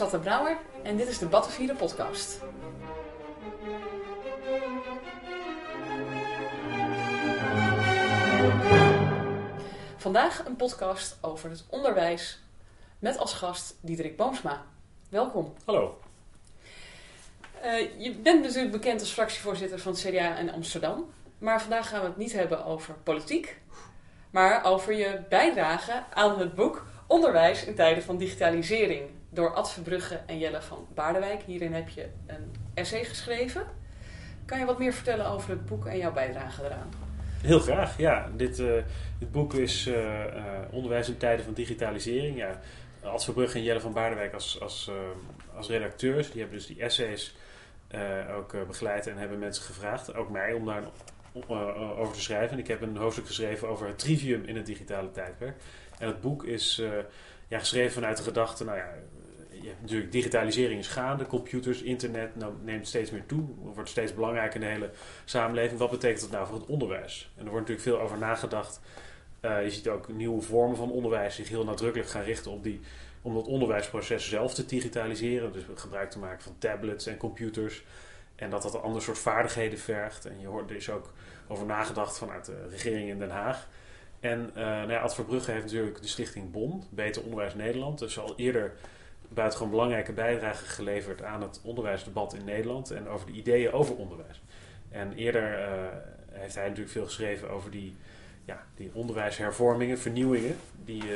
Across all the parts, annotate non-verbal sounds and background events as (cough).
is Lotte Brouwer en dit is de Battenvieren podcast. Vandaag een podcast over het onderwijs met als gast Diederik Boomsma. Welkom. Hallo. Uh, je bent natuurlijk bekend als fractievoorzitter van het CDA in Amsterdam. Maar vandaag gaan we het niet hebben over politiek, maar over je bijdrage aan het boek Onderwijs in tijden van digitalisering door Ad Verbrugge en Jelle van Baardewijk. Hierin heb je een essay geschreven. Kan je wat meer vertellen over het boek en jouw bijdrage eraan? Heel graag, ja. Dit, dit boek is uh, Onderwijs in tijden van digitalisering. Ja, Ad Verbrugge en Jelle van Baardewijk als, als, als redacteurs. Die hebben dus die essays ook begeleid en hebben mensen gevraagd, ook mij, om daar over te schrijven. En ik heb een hoofdstuk geschreven over het trivium in het digitale tijdperk. En het boek is ja, geschreven vanuit de gedachte, nou ja, hebt natuurlijk digitalisering is gaande, computers, internet nou, neemt steeds meer toe, wordt steeds belangrijker in de hele samenleving. Wat betekent dat nou voor het onderwijs? En er wordt natuurlijk veel over nagedacht. Uh, je ziet ook nieuwe vormen van onderwijs zich heel nadrukkelijk gaan richten op die, om dat onderwijsproces zelf te digitaliseren. Dus gebruik te maken van tablets en computers. En dat dat een ander soort vaardigheden vergt. En je hoort, er is ook over nagedacht vanuit de regering in Den Haag. En uh, nou ja, heeft natuurlijk de stichting BON, Beter Onderwijs Nederland. Dus al eerder buitengewoon belangrijke bijdrage geleverd aan het onderwijsdebat in Nederland en over de ideeën over onderwijs. En eerder uh, heeft hij natuurlijk veel geschreven over die, ja, die onderwijshervormingen, vernieuwingen, die uh,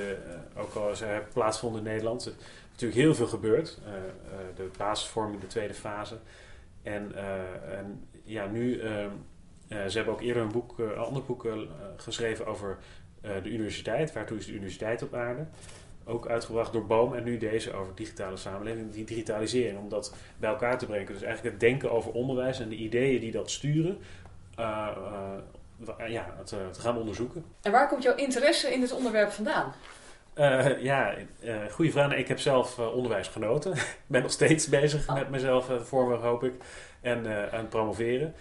ook al ze plaatsvonden in Nederland. Er is natuurlijk heel veel gebeurd. Uh, de basisvorming, de tweede fase. En, en ja, nu, ze hebben ook eerder een, boek, ander boek geschreven over de universiteit. Waartoe is de universiteit op aarde? Ook uitgebracht door Boom en nu deze over digitale samenleving, die digitalisering, om dat bij elkaar te brengen. Dus eigenlijk het denken over onderwijs en de ideeën die dat sturen, uh, uh, ja, te, te, gaan onderzoeken. En waar komt jouw interesse in dit onderwerp vandaan? Uh, ja, goede vraag. Ik heb zelf onderwijs genoten. (laughs) Ik ben nog steeds bezig oh. met mezelf vormen, hoop ik, en aan het promoveren.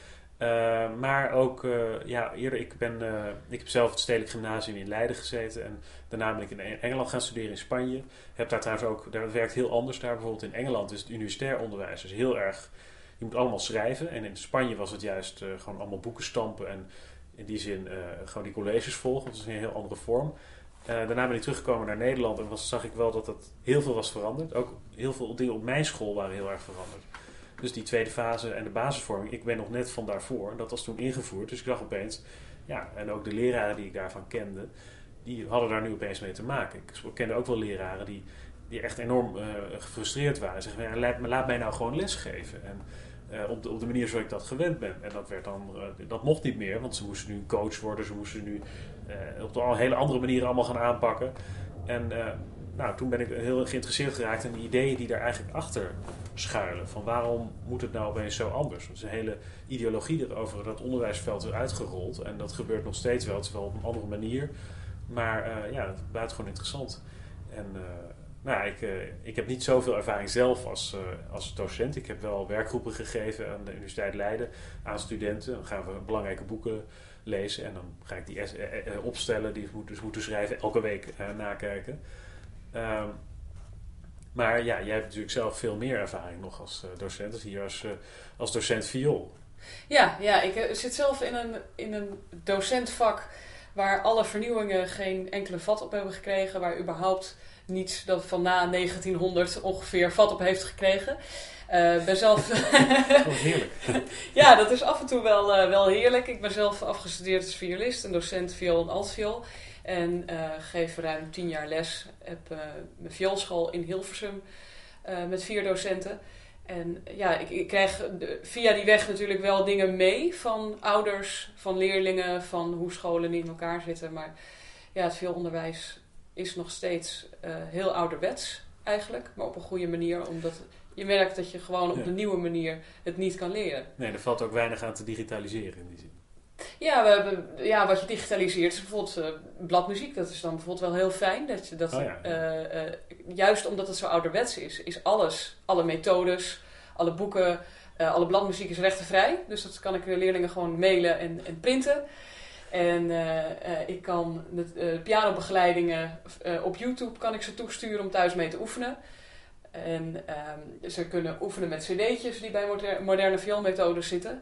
Uh, maar ook, uh, ja, eerder, ik, ben, uh, ik heb zelf het Stedelijk Gymnasium in Leiden gezeten. En daarna ben ik in Engeland gaan studeren in Spanje. Heb daar trouwens ook, daar werkt heel anders daar. Bijvoorbeeld in Engeland is het universitair onderwijs dus heel erg, je moet allemaal schrijven. En in Spanje was het juist gewoon allemaal boeken stampen. En in die zin gewoon die colleges volgen. Dat is een heel andere vorm. daarna ben ik teruggekomen naar Nederland en was, zag ik wel dat dat heel veel was veranderd. Ook heel veel dingen op mijn school waren heel erg veranderd. Dus die tweede fase en de basisvorming, ik ben nog net van daarvoor. Dat was toen ingevoerd. Dus ik dacht opeens, ja, en ook de leraren die ik daarvan kende, die hadden daar nu opeens mee te maken. Ik kende ook wel leraren die, die echt enorm uh, gefrustreerd waren. Zeggen, ja, laat, mij nou gewoon lesgeven. En uh, op, de, op de manier zoals ik dat gewend ben. En dat, werd dan, uh, dat mocht niet meer, want ze moesten nu een coach worden. Ze moesten nu op een hele andere manier allemaal gaan aanpakken. En nou, toen ben ik heel geïnteresseerd geraakt in de ideeën die daar eigenlijk achter schuilen. Van waarom moet het nou opeens zo anders? Er is een hele ideologie erover dat onderwijsveld is uitgerold. En dat gebeurt nog steeds wel, het is wel op een andere manier. Maar uh, ja, het is buitengewoon interessant. En uh, nou, ik, uh, ik heb niet zoveel ervaring zelf als, als docent. Ik heb wel werkgroepen gegeven aan de Universiteit Leiden aan studenten. Dan gaan we belangrijke boeken lezen en dan ga ik die opstellen die ze dus moeten schrijven elke week nakijken. Um, maar ja, jij hebt natuurlijk zelf veel meer ervaring nog als uh, docent. Dus hier als, uh, als docent viool. Ja, ja ik uh, zit zelf in een, in een docentvak waar alle vernieuwingen geen enkele vat op hebben gekregen. Waar überhaupt niets dat van na 1900 ongeveer vat op heeft gekregen. Ben zelf... (laughs) oh, heerlijk. (laughs) ja, dat is af en toe wel, wel heerlijk. Ik ben zelf afgestudeerd als violist en docent viool en altviool. En uh, geef ruim tien jaar les. Heb uh, mijn vioolschool in Hilversum uh, met vier docenten. En ja, ik, ik krijg de, via die weg natuurlijk wel dingen mee van ouders, van leerlingen, van hoe scholen in elkaar zitten. Maar ja, het veel onderwijs is nog steeds heel ouderwets eigenlijk, maar op een goede manier, omdat je merkt dat je gewoon op ja. de nieuwe manier het niet kan leren. Nee, er valt ook weinig aan te digitaliseren in die zin. Ja, we hebben, ja, wat je digitaliseert is bijvoorbeeld uh, bladmuziek. Dat is dan bijvoorbeeld wel heel fijn. Dat je dat, oh ja. uh, uh, juist omdat het zo ouderwets is, is alles, alle methodes, alle boeken, alle bladmuziek is rechtenvrij. Dus dat kan ik de leerlingen gewoon mailen en, en printen. En ik kan de pianobegeleidingen op YouTube kan ik ze toesturen om thuis mee te oefenen. En ehm, ze kunnen oefenen met cd'tjes die bij moderne, moderne vioolmethodes zitten.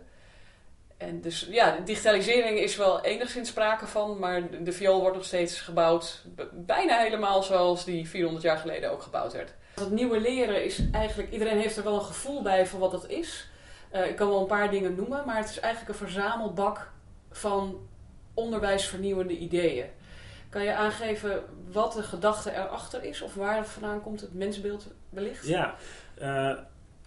En dus ja, digitalisering is wel enigszins sprake van, maar de viool wordt nog steeds gebouwd bijna helemaal zoals die 400 jaar geleden ook gebouwd werd. Het nieuwe leren is eigenlijk, iedereen heeft er wel een gevoel bij van wat dat is. Uh, ik kan wel een paar dingen noemen, maar het is eigenlijk een verzamelbak van onderwijsvernieuwende ideeën. Kan je aangeven wat de gedachte erachter is of waar het vandaan komt, het mensbeeld wellicht? Ja, uh,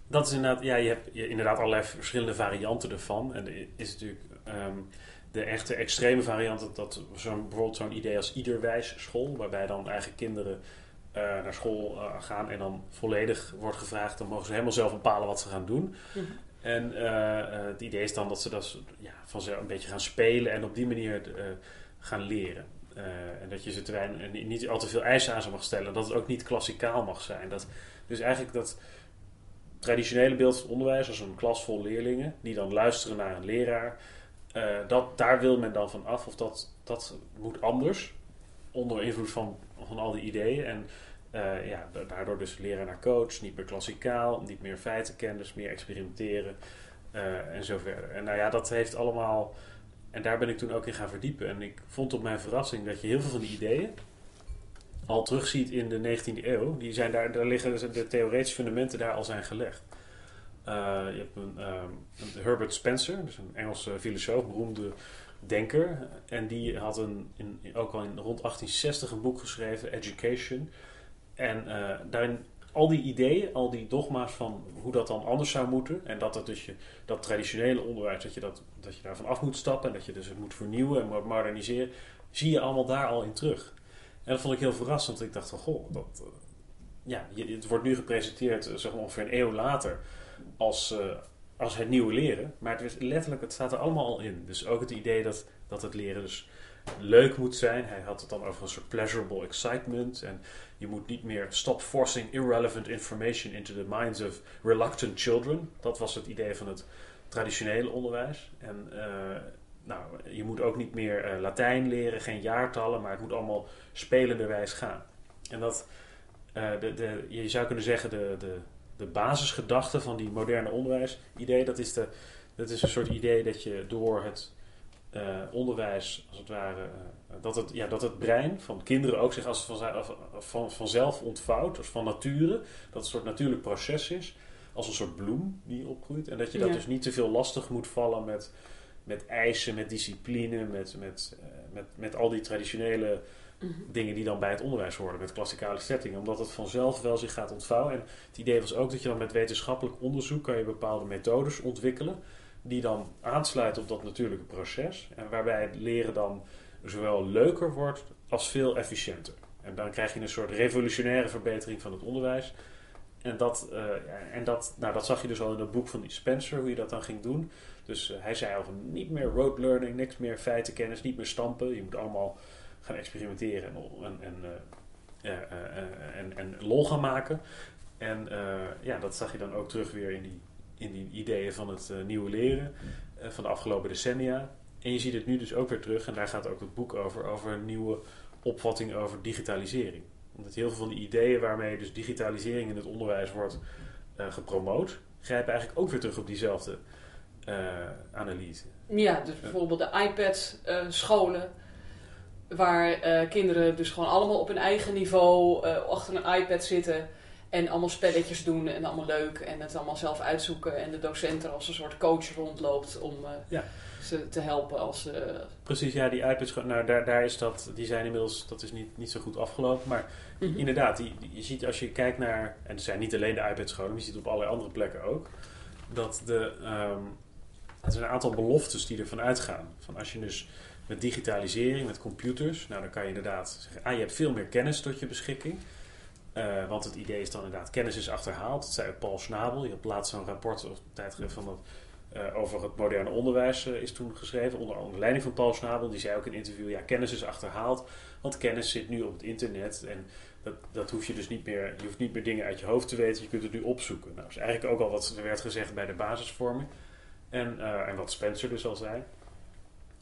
dat is inderdaad, ja, je hebt inderdaad allerlei verschillende varianten ervan. En er is natuurlijk um, de echte extreme variant, dat, dat zo'n, bijvoorbeeld zo'n idee als iederwijs school, waarbij dan eigenlijk kinderen uh, naar school uh, gaan en dan volledig wordt gevraagd, dan mogen ze helemaal zelf bepalen wat ze gaan doen. Mm -hmm. En uh, het idee is dan dat ze dat ja, vanzelf een beetje gaan spelen en op die manier gaan leren. en dat je ze te weinig, niet al te veel eisen aan ze mag stellen. Dat het ook niet klassikaal mag zijn. Dat, dus eigenlijk dat traditionele beeld van onderwijs, als een klas vol leerlingen, die dan luisteren naar een leraar, uh, dat, daar wil men dan van af. Of dat, dat moet anders, onder invloed van, van al die ideeën. En uh, ja, daardoor dus leren naar coach, niet meer klassikaal, niet meer feitenkennis, meer experimenteren uh, en zo verder. En nou ja, dat heeft allemaal. En daar ben ik toen ook in gaan verdiepen. En ik vond op mijn verrassing dat je heel veel van die ideeën al terugziet in de 19e eeuw. Die zijn daar, daar liggen de theoretische fundamenten daar al zijn gelegd. Uh, je hebt een, um, een, Herbert Spencer, dus een Engelse filosoof, beroemde denker. En die had een, in, ook al in rond 1860 een boek geschreven, Education. En uh, daarin al die ideeën, al die dogma's van hoe dat dan anders zou moeten. En dat dat dus je, dat traditionele onderwijs, dat je, dat, dat je daarvan af moet stappen. En dat je dus het moet vernieuwen en moderniseren. Zie je allemaal daar al in terug. En dat vond ik heel verrassend. Ik dacht van, goh, dat, uh, ja, het wordt nu gepresenteerd, zeg maar ongeveer een eeuw later, als, uh, als het nieuwe leren. Maar het is letterlijk, het staat er allemaal al in. Dus ook het idee dat, dat het leren dus leuk moet zijn. Hij had het dan over een soort pleasurable excitement. En je moet niet meer stop forcing irrelevant information into the minds of reluctant children. Dat was het idee van het traditionele onderwijs. En nou, je moet ook niet meer uh, Latijn leren, geen jaartallen, maar het moet allemaal spelenderwijs gaan. En dat, uh, de, de, je zou kunnen zeggen, de, de, de basisgedachte van die moderne onderwijsidee, dat is, de, dat is een soort idee dat je door het uh, onderwijs, als het ware, dat, het, ja, dat het brein van kinderen ook zich als van, van, vanzelf ontvouwt, als van nature, dat het een soort natuurlijk proces is, als een soort bloem die opgroeit. En dat je dat ja. dus niet te veel lastig moet vallen met met eisen, met discipline, met, met, uh, met, met al die traditionele mm -hmm. dingen die dan bij het onderwijs horen, met klassikale settingen, omdat het vanzelf wel zich gaat ontvouwen. En het idee was ook dat je dan met wetenschappelijk onderzoek kan je bepaalde methodes ontwikkelen, die dan aansluiten op dat natuurlijke proces, en waarbij het leren dan zowel leuker wordt als veel efficiënter. En dan krijg je een soort revolutionaire verbetering van het onderwijs. En dat, uh, en dat, nou, dat zag je dus al in het boek van die Spencer, hoe je dat dan ging doen. Dus uh, hij zei al van niet meer road learning, niks meer feitenkennis, niet meer stampen. Je moet allemaal gaan experimenteren en, en, en, uh, en, en lol gaan maken. En ja, dat zag je dan ook terug weer in die, in die ideeën van het nieuwe leren van de afgelopen decennia. En je ziet het nu dus ook weer terug, en daar gaat ook het boek over, over een nieuwe opvatting over digitalisering. Omdat heel veel van die ideeën waarmee dus digitalisering in het onderwijs wordt gepromoot, grijpen eigenlijk ook weer terug op diezelfde analyse. Ja, dus bijvoorbeeld de iPad-scholen, uh, waar uh, kinderen dus gewoon allemaal op hun eigen niveau achter een iPad zitten en allemaal spelletjes doen en allemaal leuk en het allemaal zelf uitzoeken en de docent er als een soort coach rondloopt om ja. ze te helpen als ze... Precies, ja, die iPads, nou daar, daar is dat, die zijn inmiddels, dat is niet, niet zo goed afgelopen, maar mm -hmm. inderdaad, die, die, je ziet als je kijkt naar, en het zijn niet alleen de iPad-scholen, je ziet op allerlei andere plekken ook, dat de... Um, er zijn een aantal beloftes die ervan uitgaan. Van als je dus met digitalisering, met computers, nou dan kan je inderdaad zeggen, ah je hebt veel meer kennis tot je beschikking. Uh, want het idee is dan inderdaad, kennis is achterhaald. Dat zei Paul Schnabel. Je had laatst zo'n rapport of van dat, uh, over het moderne onderwijs uh, is toen geschreven. Onder, onder leiding van Paul Schnabel. Die zei ook in een interview, ja kennis is achterhaald. Want kennis zit nu op het internet. En dat, dat hoef je dus niet meer, je hoeft niet meer dingen uit je hoofd te weten. Je kunt het nu opzoeken. Nou, dat is eigenlijk ook al wat er werd gezegd bij de basisvorming. En, uh, en wat Spencer dus al zei.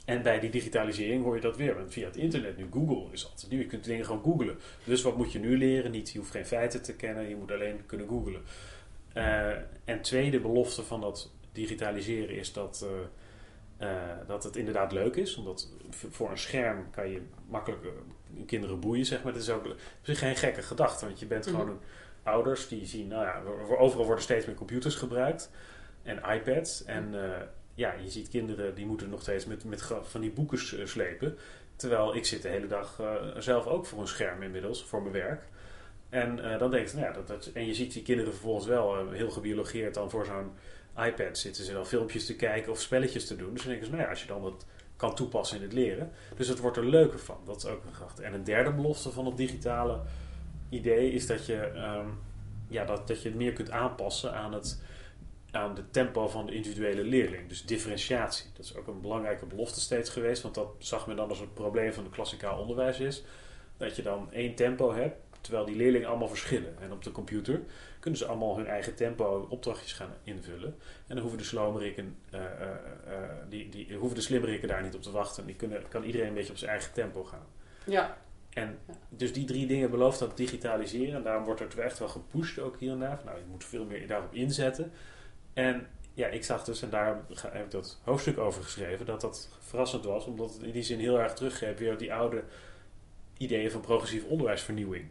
en bij die digitalisering hoor je dat weer. Want via het internet nu, Google is altijd nu. Je kunt dingen gewoon googlen. Dus wat moet je nu leren? Niet, je hoeft geen feiten te kennen, je moet alleen kunnen googlen. Uh, en tweede belofte van dat digitaliseren is dat, uh, uh, dat het inderdaad leuk is. Omdat voor een scherm kan je makkelijk kinderen boeien, zeg maar. Het is ook geen gekke gedachte, want je bent mm -hmm. gewoon ouders die zien, nou ja, overal worden steeds meer computers gebruikt en iPads. En ja, je ziet kinderen die moeten nog steeds met, met van die boeken slepen. Terwijl ik zit de hele dag uh, zelf ook voor een scherm inmiddels, voor mijn werk. En dan denk je, nou ja, dat, dat, en je ziet die kinderen vervolgens wel heel gebiologeerd dan voor zo'n iPad zitten ze dan filmpjes te kijken of spelletjes te doen. Dus dan denken ze, nou ja, als je dan dat kan toepassen in het leren. Dus het wordt er leuker van. Dat is ook een gedachte. En een derde belofte van het digitale idee is dat je, um, ja, dat, dat je het meer kunt aanpassen aan het aan de tempo van de individuele leerling. Dus differentiatie. Dat is ook een belangrijke belofte steeds geweest, want dat zag men dan als het probleem van het klassikaal onderwijs is. Dat je dan één tempo hebt, terwijl die leerlingen allemaal verschillen. En op de computer kunnen ze allemaal hun eigen tempo opdrachtjes gaan invullen. En dan hoeven de slomerikken, uh, uh, uh, die, die, hoeven de slimmerikken daar niet op te wachten. Die kunnen, kan iedereen een beetje op zijn eigen tempo gaan. Ja. En dus die drie dingen belooft dat digitaliseren. En daarom wordt er echt wel gepusht ook hier en daar. Nou, je moet veel meer daarop inzetten. En ja, ik zag dus, en daar heb ik dat hoofdstuk over geschreven, dat dat verrassend was, omdat het in die zin heel erg teruggreep weer op die oude ideeën van progressieve onderwijsvernieuwing.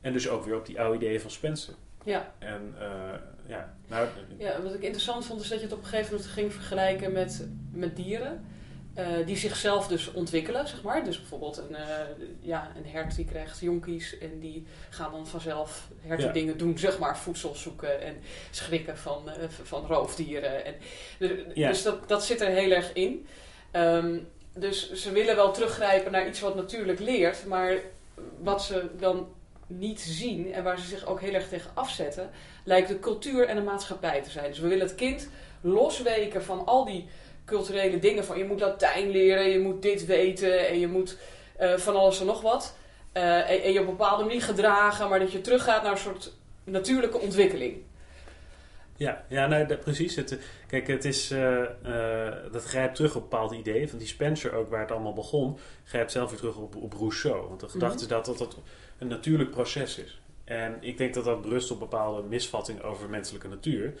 En dus ook weer op die oude ideeën van Spencer. Ja. En uh, ja, nou, ja, wat ik interessant vond is dat je het op een gegeven moment ging vergelijken met, met dieren. Uh, die zichzelf dus ontwikkelen, zeg maar. Dus bijvoorbeeld een, uh, ja, een hert die krijgt jonkies en die gaan dan vanzelf herten ja. dingen doen, zeg maar. Voedsel zoeken en schrikken van, uh, van roofdieren. En, dus ja. dus dat, dat zit er heel erg in. Um, dus ze willen wel teruggrijpen naar iets wat natuurlijk leert, maar wat ze dan niet zien en waar ze zich ook heel erg tegen afzetten, lijkt de cultuur en de maatschappij te zijn. Dus we willen het kind losweken van al die culturele dingen van je moet Latijn leren, je moet dit weten en je moet uh, van alles en nog wat. Uh, en, en, je op een bepaalde manier gedragen, maar dat je teruggaat naar een soort natuurlijke ontwikkeling. Ja, ja nee, dat, precies. Het, kijk, het is, uh, dat grijpt terug op bepaalde ideeën. Van die Spencer ook, waar het allemaal begon, grijpt zelf weer terug op, op Rousseau. Want de gedachte mm -hmm. is dat, dat dat een natuurlijk proces is. En ik denk dat dat berust op bepaalde misvattingen over menselijke natuur.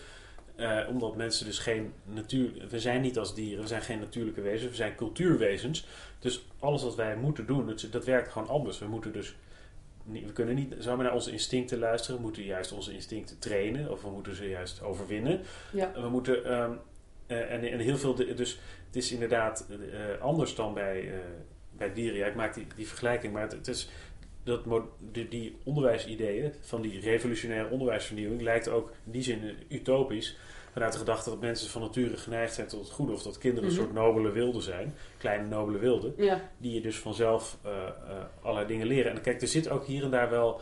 Uh, omdat mensen dus geen natuur. We zijn niet als dieren, we zijn geen natuurlijke wezens, we zijn cultuurwezens. Dus alles wat wij moeten doen, dat, dat werkt gewoon anders. We moeten dus. We kunnen niet zomaar naar onze instincten luisteren. We moeten juist onze instincten trainen. Of we moeten ze juist overwinnen. Ja. We moeten. Um, uh, en, en heel veel. De, dus het is inderdaad uh, anders dan bij, bij dieren. Ja, ik maak die, die vergelijking. Maar het, het is dat die, die onderwijsideeën van die revolutionaire onderwijsvernieuwing lijkt ook in die zin utopisch. Vanuit de gedachte dat mensen van nature geneigd zijn tot het goede. Of dat kinderen mm -hmm. een soort nobele wilden zijn. Kleine nobele wilden. Ja. Die je dus vanzelf uh, uh, allerlei dingen leren. En kijk, er zit ook hier en daar wel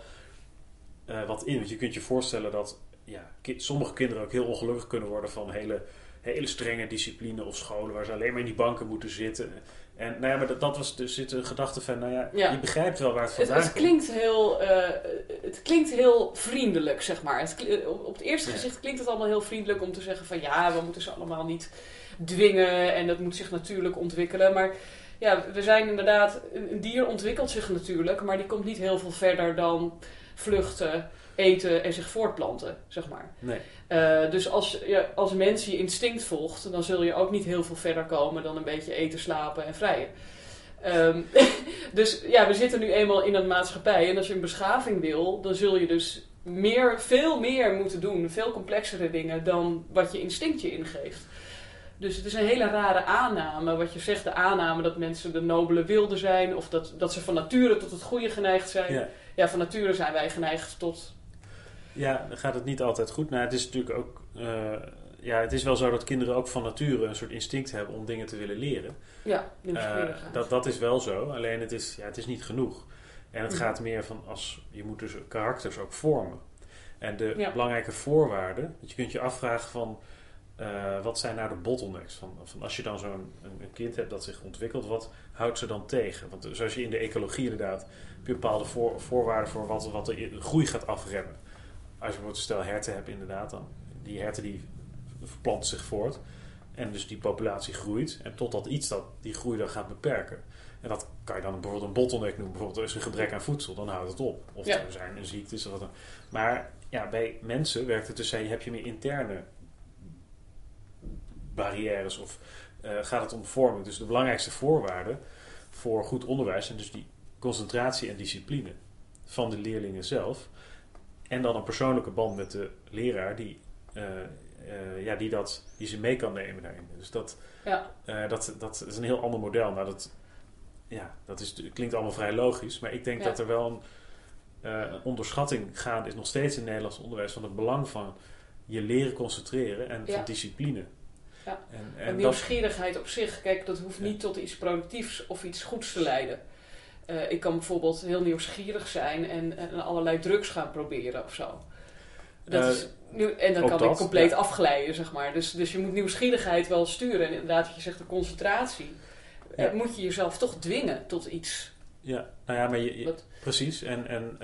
uh, wat in. Want je kunt je voorstellen dat ja, ki sommige kinderen ook heel ongelukkig kunnen worden van hele, hele strenge discipline of scholen. Waar ze alleen maar in die banken moeten zitten. En nou ja, maar dat, dat was dus zit een gedachte van, nou ja, ja, je begrijpt wel waar het vandaan het, het klinkt heel, uh, het klinkt heel vriendelijk, zeg maar. Het, op het eerste ja. gezicht klinkt het allemaal heel vriendelijk om te zeggen van ja, we moeten ze allemaal niet dwingen en dat moet zich natuurlijk ontwikkelen. Maar ja, we zijn inderdaad, een dier ontwikkelt zich natuurlijk, maar die komt niet heel veel verder dan vluchten, eten en zich voortplanten, zeg maar. Nee. Uh, dus als, ja, als mens je instinct volgt, dan zul je ook niet heel veel verder komen dan een beetje eten, slapen en vrijen. Um, (laughs) dus ja, we zitten nu eenmaal in een maatschappij en als je een beschaving wil, dan zul je dus meer, veel meer moeten doen, veel complexere dingen dan wat je instinct je ingeeft. Dus het is een hele rare aanname, wat je zegt, de aanname dat mensen de nobele wilde zijn of dat, dat ze van nature tot het goede geneigd zijn. Ja. ja, van nature zijn wij geneigd tot ja, dan gaat het niet altijd goed. Nou, het is natuurlijk ook. Uh, ja, het is wel zo dat kinderen ook van nature een soort instinct hebben om dingen te willen leren. Ja, uh, dat, dat is wel zo. Alleen het is, ja, het is niet genoeg. En het Mhm. gaat meer van als je moet dus karakters ook vormen. En de Ja. belangrijke voorwaarden, want je kunt je afvragen van eh, wat zijn nou de bottlenecks? Van, van als je dan zo'n een, een kind hebt dat zich ontwikkelt, wat houdt ze dan tegen? Want zoals je in de ecologie inderdaad, heb je bepaalde voor, voorwaarden voor wat, wat de groei gaat afremmen. Als je bijvoorbeeld een stel herten hebt inderdaad, dan die herten die verplanten zich voort. En dus die populatie groeit. En totdat iets dat die groei dan gaat beperken. En dat kan je dan bijvoorbeeld een bottleneck noemen. Bijvoorbeeld er is een gebrek aan voedsel, dan houdt het op. Of Ja. er zijn een ziektes. Of wat dan. Maar ja, bij mensen werkt het dus, heb je meer interne barrières of eh, gaat het om vorming. Dus de belangrijkste voorwaarden voor goed onderwijs zijn dus die concentratie en discipline van de leerlingen zelf. En dan een persoonlijke band met de leraar die, eh, eh, ja, die, dat, die ze mee kan nemen daarin. Dus dat, Ja, eh, dat, dat is een heel ander model. Nou, dat, ja, dat is, klinkt allemaal vrij logisch. Maar ik denk Ja. dat er wel een, een onderschatting gaande is nog steeds in het Nederlands onderwijs van het belang van je leren concentreren en Ja. van discipline. Ja. En, en en dat, nieuwsgierigheid op zich, kijk, dat hoeft niet tot iets productiefs of iets goeds te leiden. Eh, ik kan bijvoorbeeld heel nieuwsgierig zijn en, en allerlei drugs gaan proberen of zo. Dat Eh, is, nu, en dan kan dat, ik compleet ja. afglijden, zeg maar. Dus, dus je moet nieuwsgierigheid wel sturen. En inderdaad, wat je zegt, de concentratie. Ja. eh, moet je jezelf toch dwingen tot iets. ja, nou ja, maar je, precies. En, en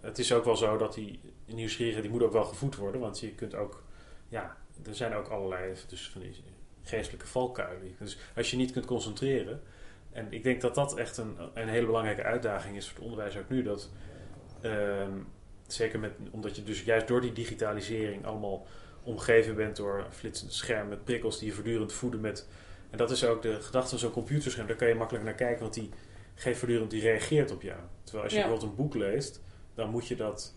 het is ook wel zo dat die nieuwsgierigheid die moet ook wel gevoed worden. Want je kunt ook, ja, er zijn ook allerlei dus van die geestelijke valkuilen. Dus als je niet kunt concentreren. En ik denk dat dat echt een, een hele belangrijke uitdaging is voor het onderwijs ook nu. Dat, ehm, zeker met, omdat je dus juist door die digitalisering allemaal omgeven bent door flitsende schermen met prikkels die je voortdurend voeden met. En dat is ook de gedachte van zo'n computerscherm. Daar kan je makkelijk naar kijken, want die geeft voortdurend, die reageert op jou. Terwijl als je Ja. bijvoorbeeld een boek leest, dan moet je dat,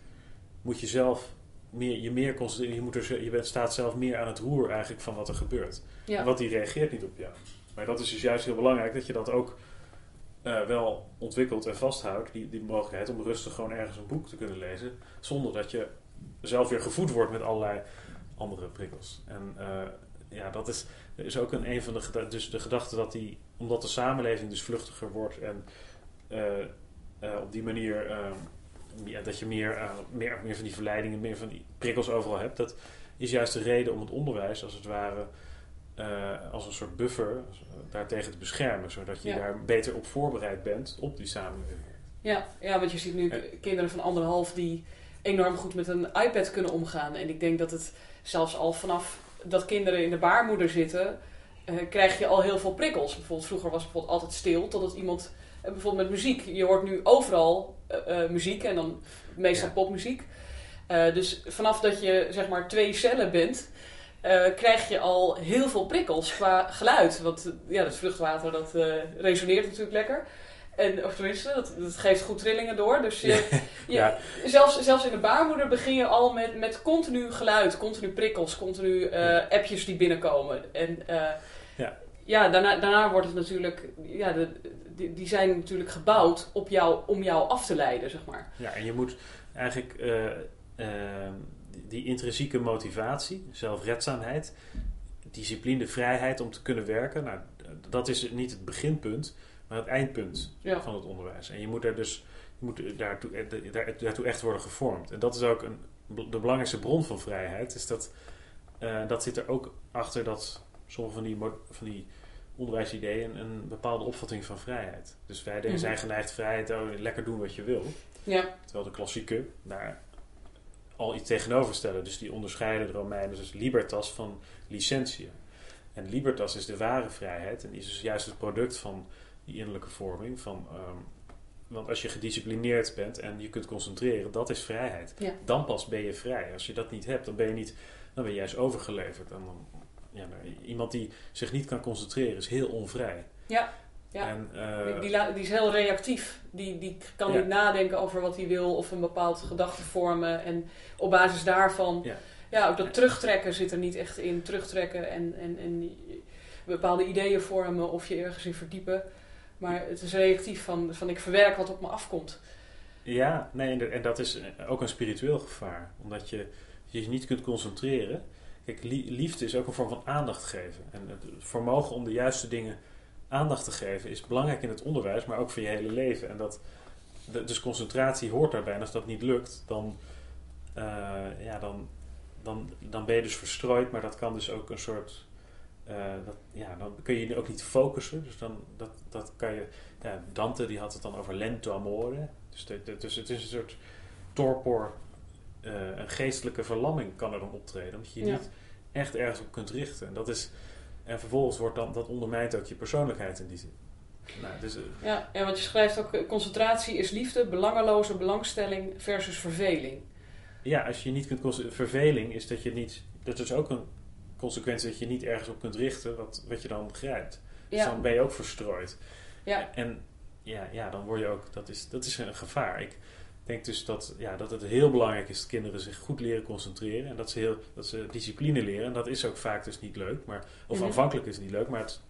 moet je zelf meer, je meer concentreren. Je, moet er, je bent, staat zelf meer aan het roer eigenlijk van wat er gebeurt. ja. Want die reageert niet op jou. Maar dat is dus juist heel belangrijk dat je dat ook eh, wel ontwikkelt en vasthoudt. Die, die mogelijkheid om rustig gewoon ergens een boek te kunnen lezen. Zonder dat je zelf weer gevoed wordt met allerlei andere prikkels. En eh, ja, dat is, is ook een, een van de, geda- dus de gedachte dat die, omdat de samenleving dus vluchtiger wordt en eh, op die manier ja, dat je meer, meer, meer van die verleidingen, meer van die prikkels overal hebt. Dat is juist de reden om het onderwijs als het ware eh, als een soort buffer eh, daartegen te beschermen. Zodat je Ja. daar beter op voorbereid bent op die samenleving. Ja, ja, want je ziet nu kinderen van anderhalf die enorm goed met een iPad kunnen omgaan. En ik denk dat het zelfs al vanaf dat kinderen in de baarmoeder zitten, eh, krijg je al heel veel prikkels. Bijvoorbeeld vroeger was het bijvoorbeeld altijd stil, totdat iemand, bijvoorbeeld met muziek. Je hoort nu overal muziek en dan meestal Ja. popmuziek. Dus vanaf dat je zeg maar twee cellen bent, eh, krijg je al heel veel prikkels qua geluid. Want eh, ja, dat vruchtwater dat eh, resoneert natuurlijk lekker. En, of tenminste, dat, dat geeft goed trillingen door. Dus je, je- Ja. zelfs, zelfs in de baarmoeder begin je al met, met continu geluid, continu prikkels, continu Ja. appjes die binnenkomen. En Ja. ja, daarna, daarna wordt het natuurlijk, ja, de, die, die zijn natuurlijk gebouwd op jou, om jou af te leiden, zeg maar. Ja, en je moet eigenlijk die, intrinsieke motivatie, zelfredzaamheid, discipline, vrijheid om te kunnen werken, nou, dat is niet het beginpunt, maar het eindpunt Ja. van het onderwijs. En je moet er dus je moet daartoe, eh, daar, daartoe echt worden gevormd. En dat is ook een, de belangrijkste bron van vrijheid, is dat, eh, dat zit er ook achter dat sommige van die, van die onderwijsideeën een, bepaalde opvatting van vrijheid. Dus wij Mhm. zijn geneigd vrijheid, oh, lekker doen wat je wil. Ja, Terwijl de klassieken daar al iets tegenover stellen. Dus die onderscheiden de Romeinen dus libertas van licentia. En libertas is de ware vrijheid en is dus juist het product van die innerlijke vorming. Van, ehm, want als je gedisciplineerd bent en je kunt concentreren, dat is vrijheid. Ja. Dan pas ben je vrij. Als je dat niet hebt, dan ben je, niet, dan ben je juist overgeleverd. En dan, ja, nou, iemand die zich niet kan concentreren is heel onvrij. Ja, ja. En, eh, die, die, la- die is heel reactief. Die, die kan Ja. niet nadenken over wat hij wil of een bepaald gedachte vormen. En op basis daarvan, Ja. ja, ook dat terugtrekken zit er niet echt in. Terugtrekken en, en, en bepaalde ideeën vormen of je ergens in verdiepen. Maar het is reactief van, van ik verwerk wat op me afkomt. Ja, nee, en dat is ook een spiritueel gevaar. Omdat je je niet kunt concentreren. Kijk, li- liefde is ook een vorm van aandacht geven. En het vermogen om de juiste dingen aandacht te geven is belangrijk in het onderwijs, maar ook voor je hele leven. En dat, dus concentratie hoort daarbij. En als dat niet lukt, dan, eh, ja, dan, dan, dan ben je dus verstrooid. Maar dat kan dus ook een soort... eh, dat, ja, dan kun je je ook niet focussen. Dus dan dat, dat kan je... Ja, Dante die had het dan over lento amore. Dus, de, de- dus het is een soort torpor, eh, een geestelijke verlamming kan er dan optreden. Omdat je je Ja. niet echt ergens op kunt richten. En dat is, En vervolgens wordt dan, dat ondermijnt ook je persoonlijkheid in die zin. Nou, dus, uh, ja, ja, want je schrijft ook, concentratie is liefde, belangeloze belangstelling versus verveling. Ja, als je niet kunt verveling is dat je niet, dat is ook een consequentie dat je niet ergens op kunt richten wat, wat je dan grijpt. Dus dan ben je ook verstrooid. Ja. En ja, ja, dan word je ook, dat is, dat is een gevaar. Ik denk dus dat, ja, dat het heel belangrijk is dat kinderen zich goed leren concentreren en dat ze, heel, dat ze discipline leren. En dat is ook vaak dus niet leuk, maar, of mm aanvankelijk is het niet leuk, maar het,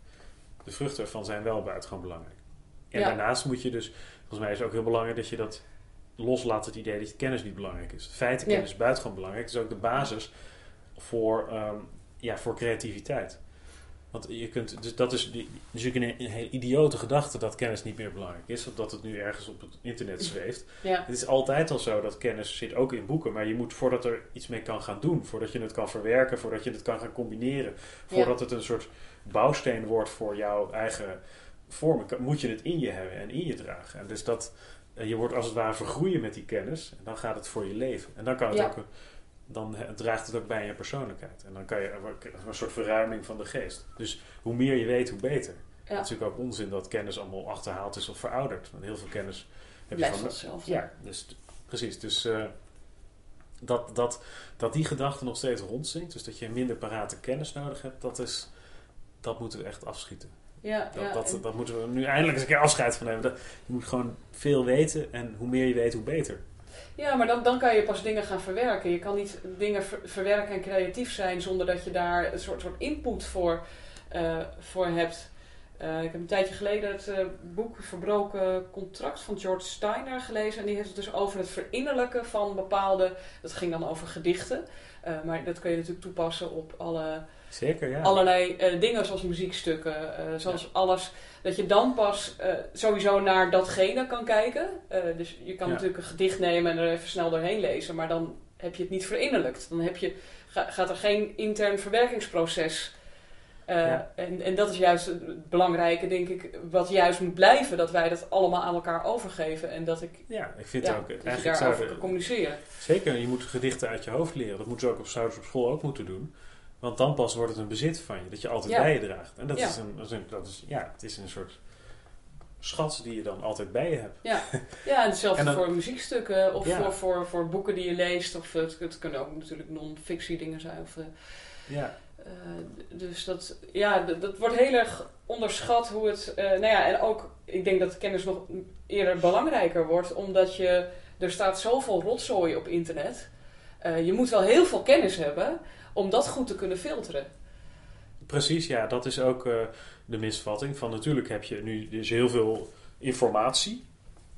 de vruchten ervan zijn wel buitengewoon belangrijk. En daarnaast moet je dus, volgens mij is het ook heel belangrijk dat je dat loslaat, het idee dat je kennis niet belangrijk is. Feitenkennis ja. is buitengewoon belangrijk. Het is ook de basis voor, um, ja, voor creativiteit. Want je kunt, dus dat is natuurlijk een, een hele idiote gedachte dat kennis niet meer belangrijk is, omdat het nu ergens op het internet zweeft. (laughs) Ja. Het is altijd al zo dat kennis zit ook in boeken, maar je moet voordat er iets mee kan gaan doen, voordat je het kan verwerken, voordat je het kan gaan combineren, voordat het een soort bouwsteen wordt voor jouw eigen vormen, moet je het in je hebben en in je dragen. En dus dat, eh, je wordt als het ware vergroeien met die kennis en dan gaat het voor je leven. En dan kan het ook dan draagt het ook bij aan je persoonlijkheid. En dan kan je een soort verruiming van de geest. Dus hoe meer je weet, hoe beter. Ja. Het is natuurlijk ook onzin dat kennis allemaal achterhaald is of verouderd. Want heel veel kennis heb je van hetzelfde. Ja, dus, precies. Dus uh, dat, dat, dat die gedachte nog steeds rondzinkt, dus dat je minder parate kennis nodig hebt, dat, is, dat moeten we echt afschieten. Ja, dat, ja, dat, dat, moeten we nu eindelijk eens een keer afscheid van nemen. Dat, je moet gewoon veel weten en hoe meer je weet, hoe beter. Ja, maar dan, dan kan je pas dingen gaan verwerken. Je kan niet dingen verwerken en creatief zijn zonder dat je daar een soort, soort input voor, uh, voor hebt. Uh, ik heb een tijdje geleden het uh, boek Verbroken Contract van George Steiner gelezen. En die heeft het dus over het verinnerlijken van bepaalde. Dat ging dan over gedichten. maar dat kun je natuurlijk toepassen op alle Zeker, ja. Allerlei uh, dingen zoals muziekstukken, uh, zoals alles. Dat je dan pas uh, sowieso naar datgene kan kijken. dus je kan natuurlijk een gedicht nemen en er even snel doorheen lezen, maar dan heb je het niet verinnerlijkt. Dan heb je, ga, gaat er geen intern verwerkingsproces. Ja. en, en dat is juist het belangrijke, denk ik, wat juist moet blijven. Dat wij dat allemaal aan elkaar overgeven. En dat ik, ja, ik vind ook, dat je daarover kan communiceren. Zeker, je moet gedichten uit je hoofd leren. Dat moeten ze ook op, zouden op school ook moeten doen. Want dan pas wordt het een bezit van je, dat je altijd bij je draagt. En dat, is een, dat, is ja, het is een soort schat die je dan altijd bij je hebt. Ja, ja en (laughs) hetzelfde voor muziekstukken of voor, voor, voor boeken die je leest. Of het, het kunnen ook natuurlijk non-fictie dingen zijn. Of, uh, ja. Uh, dus dat, ja, dat, wordt heel erg onderschat hoe het... Uh, nou ja, en ook, ik denk dat kennis nog eerder belangrijker wordt. Omdat je, er staat zoveel rotzooi op internet. je moet wel heel veel kennis hebben om dat goed te kunnen filteren. Precies, ja, dat is ook uh, de misvatting. Van natuurlijk heb je nu dus heel veel informatie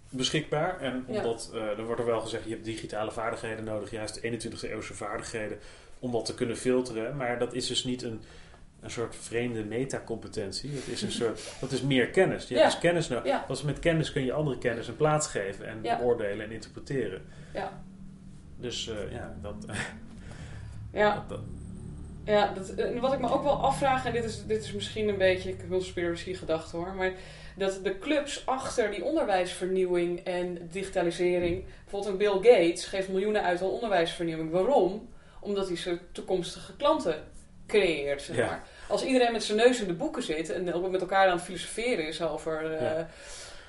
beschikbaar. En omdat, ja. uh, er wordt er wel gezegd, je hebt digitale vaardigheden nodig, juist 21e eeuwse vaardigheden, om dat te kunnen filteren. Maar dat is dus niet een, een soort vreemde metacompetentie. Het is een soort, (laughs) dat is meer kennis. Je ja. hebt dus kennis nodig. Ja. Als met kennis kun je andere kennis een plaats geven en beoordelen en interpreteren. Ja. Dus uh, ja, dat... (laughs) Ja. Ja, dat, wat ik me ook wel afvraag, en dit is, dit is misschien een beetje conspiracy gedacht hoor, maar dat de clubs achter die onderwijsvernieuwing en digitalisering, bijvoorbeeld een Bill Gates geeft miljoenen uit aan onderwijsvernieuwing. Waarom? Omdat hij zijn toekomstige klanten creëert, zeg maar. Als iedereen met zijn neus in de boeken zit en ook met elkaar aan het filosoferen is over... Uh,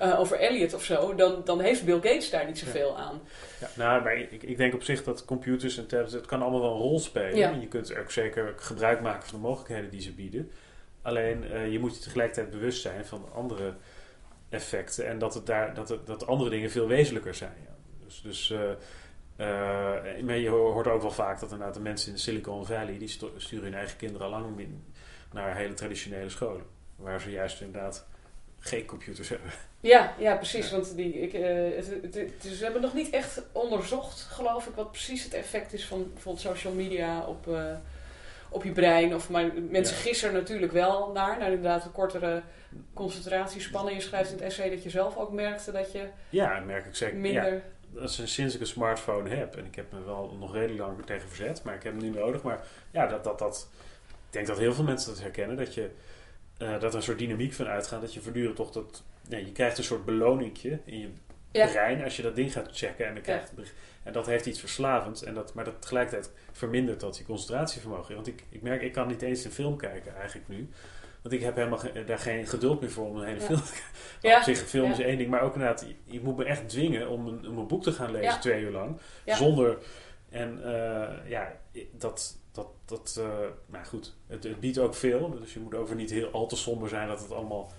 uh, over Elliot of zo, dan, dan heeft Bill Gates daar niet zoveel aan. Ja, nou, maar ik, ik denk op zich dat computers en tablets, het kan allemaal wel een rol spelen. En je kunt ook zeker gebruik maken van de mogelijkheden die ze bieden. Alleen uh, je moet je tegelijkertijd bewust zijn van andere effecten en dat, het daar, dat, het, dat andere dingen veel wezenlijker zijn. Ja. Dus, dus uh, maar je hoort ook wel vaak dat inderdaad de mensen in Silicon Valley die sturen hun eigen kinderen al lang naar hele traditionele scholen. Waar ze juist inderdaad geen computers hebben. Ja, ja precies. Want die, ik, uh, het, het, ze hebben nog niet echt onderzocht, geloof ik, wat precies het effect is van bijvoorbeeld social media op, uh, op je brein. Of, maar mensen ja. gissen er natuurlijk wel naar, naar inderdaad een kortere concentratiespannen. Je schrijft in het essay dat je zelf ook merkte dat je. Ja, merk ik zeker. Minder. Ja. Dat is sinds ik een smartphone heb, en ik heb me wel nog redelijk lang tegen verzet, maar ik heb hem niet nodig. Maar ja, dat, dat, dat, ik denk dat heel veel mensen dat herkennen. Dat je uh, dat er een soort dynamiek van uitgaat. Dat je voortdurend toch dat. Je krijgt een soort beloningje in je, Ja. brein als je dat ding gaat checken. En, dan krijgt, en dat heeft iets verslavends. En dat, maar dat tegelijkertijd vermindert dat je concentratievermogen. Want ik, ik merk, ik kan niet eens een film kijken eigenlijk nu. Want ik heb helemaal ge- daar geen geduld meer voor om een hele Ja. film te kijken. (laughs) Op zich, een film is één ding. Maar ook inderdaad, je, moet me echt dwingen om een, om een boek te gaan lezen twee uur lang. Zonder... En eh, ja, dat... dat, dat nou goed, het, het biedt ook veel. Dus je moet over niet heel al te somber zijn dat het allemaal...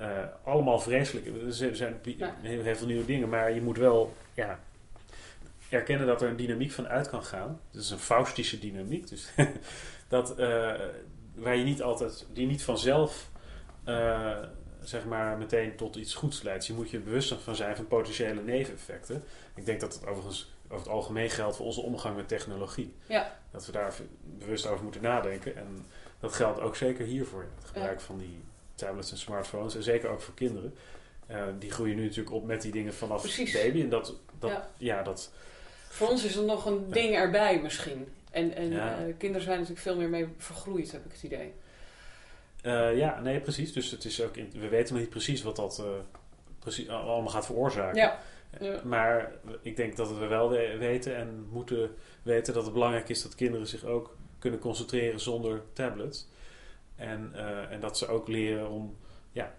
eh, allemaal vreselijk. Er zijn Ja. heel, veel nieuwe dingen. Maar je moet wel... Ja, erkennen dat er een dynamiek van uit kan gaan. Het is een faustische dynamiek. Dus (laughs) dat, eh, waar je niet altijd, die niet vanzelf eh, zeg maar meteen tot iets goeds leidt. Je moet je bewust van zijn van potentiële neveneffecten. Ik denk dat het overigens over het algemeen geldt voor onze omgang met technologie. Ja. Dat we daar bewust over moeten nadenken. En dat geldt ook zeker hiervoor. Het gebruik van die tablets en smartphones. En zeker ook voor kinderen. Eh, die groeien nu natuurlijk op met die dingen vanaf Precies. baby. En dat, dat, Ja. ja. dat Voor ons is er nog een ding erbij misschien. En, en Ja. eh, kinderen zijn natuurlijk veel meer mee vergroeid, heb ik het idee. Eh, ja, nee, precies. Dus het is ook in- we weten nog niet precies wat dat precies, allemaal gaat veroorzaken. Ja. Ja. Maar ik denk dat we wel we- weten en moeten weten dat het belangrijk is dat kinderen zich ook kunnen concentreren zonder tablet. En, eh, en dat ze ook leren om ja,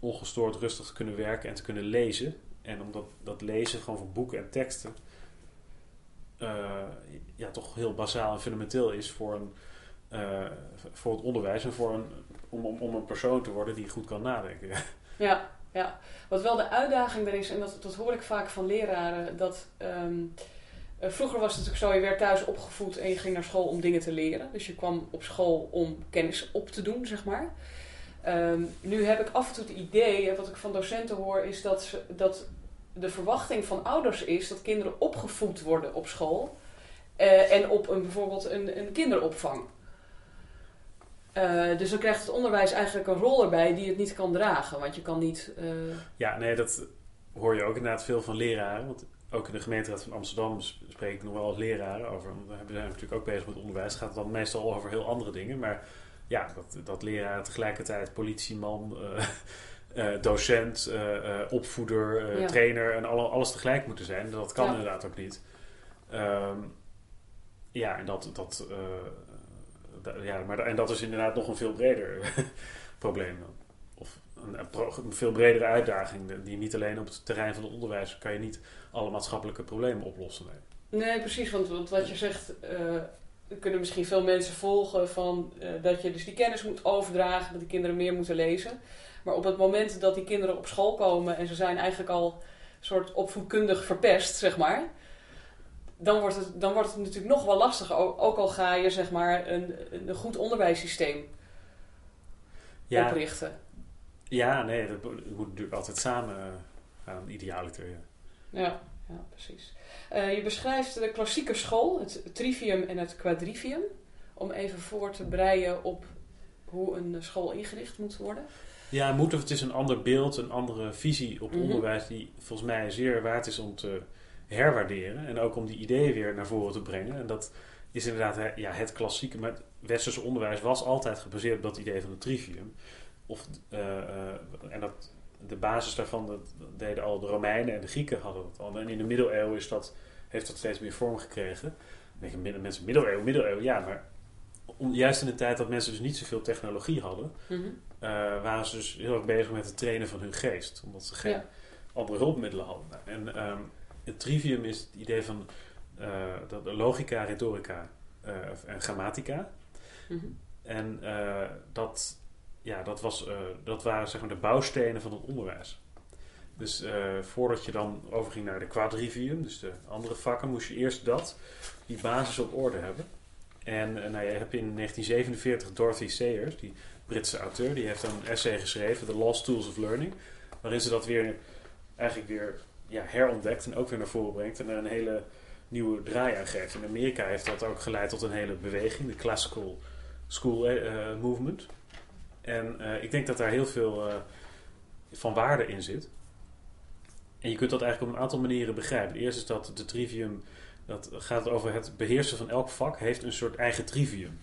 ongestoord rustig te kunnen werken en te kunnen lezen. En omdat dat lezen gewoon van boeken en teksten eh, ja, toch heel basaal en fundamenteel is voor, een, eh, voor het onderwijs en voor een, om, om, om een persoon te worden die goed kan nadenken. (laughs) Ja, ja. Wat wel de uitdaging er is, en dat, dat hoor ik vaak van leraren, dat ehm, eh, vroeger was het natuurlijk zo, je werd thuis opgevoed en je ging naar school om dingen te leren. Dus je kwam op school om kennis op te doen, zeg maar. Ehm, nu heb ik af en toe het idee, wat ik van docenten hoor, is dat, dat de verwachting van ouders is dat kinderen opgevoed worden op school. eh, en op een, bijvoorbeeld een, een kinderopvang. Eh, dus dan krijgt het onderwijs eigenlijk een rol erbij die het niet kan dragen. Want je kan niet. Ja, nee, dat hoor je ook inderdaad veel van leraren. Want ook in de gemeenteraad van Amsterdam spreek ik nog wel als leraren over. Daar zijn we natuurlijk ook bezig met onderwijs. Het gaat dan meestal over heel andere dingen. Maar ja, dat, dat leraren tegelijkertijd politieman, (laughs) eh, eh, docent, eh, opvoeder, Ja. trainer en alle, alles tegelijk moeten zijn. Dat kan Ja. inderdaad ook niet. Ehm, ja, en dat, dat, da- ja, maar, en dat is inderdaad nog een veel breder (laughs) probleem dan. Een, veel bredere uitdaging. Die niet alleen op het terrein van het onderwijs kan je niet alle maatschappelijke problemen oplossen. Nee. Nee, precies. Want, want wat je zegt, eh, kunnen misschien veel mensen volgen van eh, dat je dus die kennis moet overdragen, dat die kinderen meer moeten lezen. Maar op het moment dat die kinderen op school komen en ze zijn eigenlijk al een soort opvoedkundig verpest, zeg maar. Dan wordt, het, dan wordt het natuurlijk nog wel lastiger. Ook, ook al ga je zeg maar een, een goed onderwijssysteem Ja, oprichten. Ja, nee, dat moet natuurlijk altijd samen eh, gaan, idealiter. Ja. Ja, precies. Eh, je beschrijft de klassieke school, het trivium en het quadrivium. Om even voor te breien op hoe een school ingericht moet worden. Ja, moet of het is een ander beeld, een andere visie op Mhm. onderwijs die volgens mij zeer waard is om te herwaarderen. En ook om die ideeën weer naar voren te brengen. En dat is inderdaad ja, het klassieke. Maar het westerse onderwijs was altijd gebaseerd op dat idee van het trivium. Of, eh, eh, en dat, de basis daarvan dat deden al de Romeinen en de Grieken hadden dat al. En in de middeleeuwen is dat, heeft dat steeds meer vorm gekregen. Dan je, mensen, middeleeuwen, middeleeuwen, ja, maar om, juist in de tijd dat mensen dus niet zoveel technologie hadden, Mhm. eh, waren ze dus heel erg bezig met het trainen van hun geest. Omdat ze geen Ja. andere hulpmiddelen hadden. En ehm, het trivium is het idee van dat logica, retorica en grammatica. Mhm. En dat, ja, dat, was, eh, dat waren zeg maar de bouwstenen van het onderwijs. Dus eh, voordat je dan overging naar de quadrivium, dus de andere vakken, moest je eerst dat, die basis op orde hebben. En eh, nou, je hebt in 1947 Dorothy Sayers, die Britse auteur, die heeft een essay geschreven, The Lost Tools of Learning, waarin ze dat weer eigenlijk weer ja, herontdekt en ook weer naar voren brengt en er een hele nieuwe draai aan geeft. In Amerika heeft dat ook geleid tot een hele beweging, de Classical School Movement. En eh, ik denk dat daar heel veel eh, van waarde in zit. En je kunt dat eigenlijk op een aantal manieren begrijpen. De eerste is dat de trivium, dat gaat over het beheersen van elk vak, heeft een soort eigen trivium.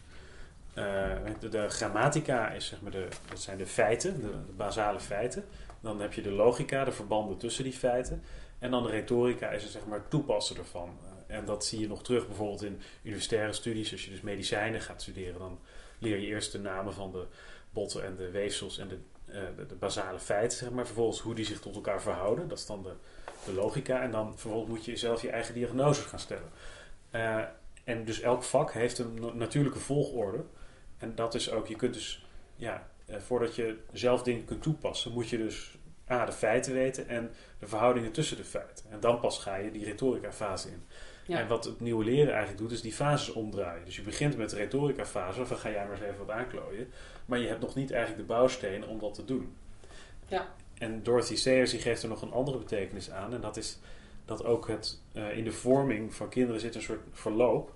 Eh, de, grammatica is zeg maar de, dat zijn de feiten, de, basale feiten. Dan heb je de logica, de verbanden tussen die feiten. En dan de retorica is het zeg maar toepassen ervan. En dat zie je nog terug bijvoorbeeld in universitaire studies. Als je dus medicijnen gaat studeren, dan leer je eerst de namen van de botten en de weefsels en de, uh, de, de, basale feiten, zeg maar. Vervolgens hoe die zich tot elkaar verhouden. Dat is dan de, de logica. En dan vervolgens moet je zelf je eigen diagnose gaan stellen. Uh, en dus elk vak heeft een natuurlijke volgorde. En dat is ook, je kunt dus, ja, uh, voordat je zelf dingen kunt toepassen, moet je dus A, de feiten weten en de verhoudingen tussen de feiten. En dan pas ga je die retorica-fase in. Ja. En wat het nieuwe leren eigenlijk doet, is die fases omdraaien. Dus je begint met de retorica-fase, dan ga jij maar eens even wat aanklooien. Maar je hebt nog niet eigenlijk de bouwstenen om dat te doen. Ja. En Dorothy Sayers die geeft er nog een andere betekenis aan. En dat is dat ook het, uh, in de vorming van kinderen zit een soort verloop.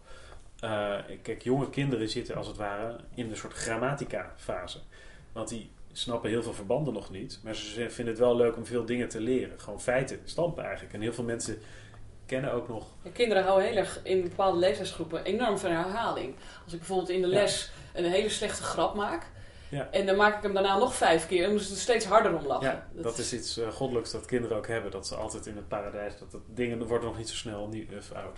Uh, kijk, jonge kinderen zitten als het ware in een soort grammatica-fase. Want die snappen heel veel verbanden nog niet. Maar ze vinden het wel leuk om veel dingen te leren. Gewoon feiten, stampen eigenlijk. En heel veel mensen kennen ook nog... Ja, kinderen houden heel erg in bepaalde leeftijdsgroepen enorm van herhaling. Als ik bijvoorbeeld in de les ja. een hele slechte grap maak... Ja. En dan maak ik hem daarna nog vijf keer en moeten ze er steeds harder om lachen. Ja, dat, dat is iets uh, goddelijks dat kinderen ook hebben. Dat ze altijd in het paradijs, dat, dat dingen worden nog niet zo snel nieuw, uh, oud.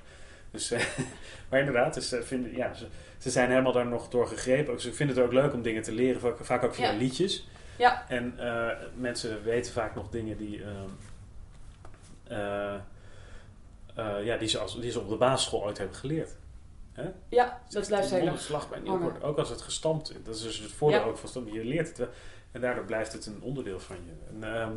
Dus, uh, (laughs) maar inderdaad, dus, vinden, ja, ze, ze, zijn helemaal daar nog door gegrepen. Ze vinden het ook leuk om dingen te leren, vaak, vaak ook via Ja. liedjes. Ja, En mensen weten vaak nog dingen die, ja, die, ze als, die ze op de basisschool ooit hebben geleerd. Hè? ja dat blijft heel een erg. slag bij hangen. wordt. Ook als het gestampt is. Dat is dus het voordeel Ja. ook van stampen. Je leert het wel. En daardoor blijft het een onderdeel van je. En, ehm,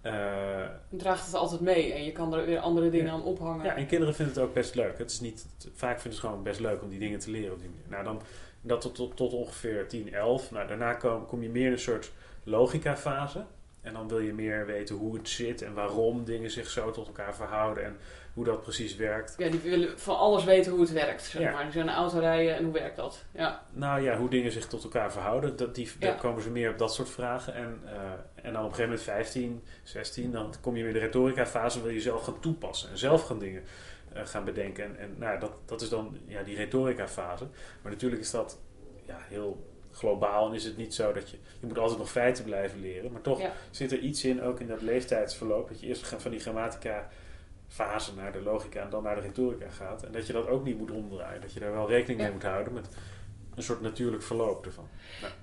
eh, draagt het altijd mee en je kan er weer andere dingen Ja. aan ophangen. ja, en kinderen vinden het ook best leuk. Het is niet, vaak vinden ze het gewoon best leuk om die dingen te leren op die. Nou, dan dat tot, tot, tot ongeveer 10, 11. Nou, daarna kom, kom je meer in een soort logica-fase. En dan wil je meer weten hoe het zit en waarom dingen zich zo tot elkaar verhouden en hoe dat precies werkt. Ja, die willen van alles weten hoe het werkt, zeg Ja. maar. Die zijn een auto rijden en hoe werkt dat? Ja, Nou ja, hoe dingen zich tot elkaar verhouden, dat, die, daar komen ze meer op dat soort vragen. En, eh, en dan op een gegeven moment 15, 16, dan kom je weer in de retorica-fase, wil je zelf gaan toepassen en zelf gaan dingen eh, gaan bedenken. En, en nou, dat, dat is dan ja, die retorica-fase. Maar natuurlijk is dat ja, heel globaal en is het niet zo dat je, je moet altijd nog feiten blijven leren. Maar toch Ja. zit er iets in, ook in dat leeftijdsverloop, dat je eerst van die grammatica fase naar de logica en dan naar de retorica gaat. En dat je dat ook niet moet omdraaien. Dat je daar wel rekening mee moet houden met een soort natuurlijk verloop ervan.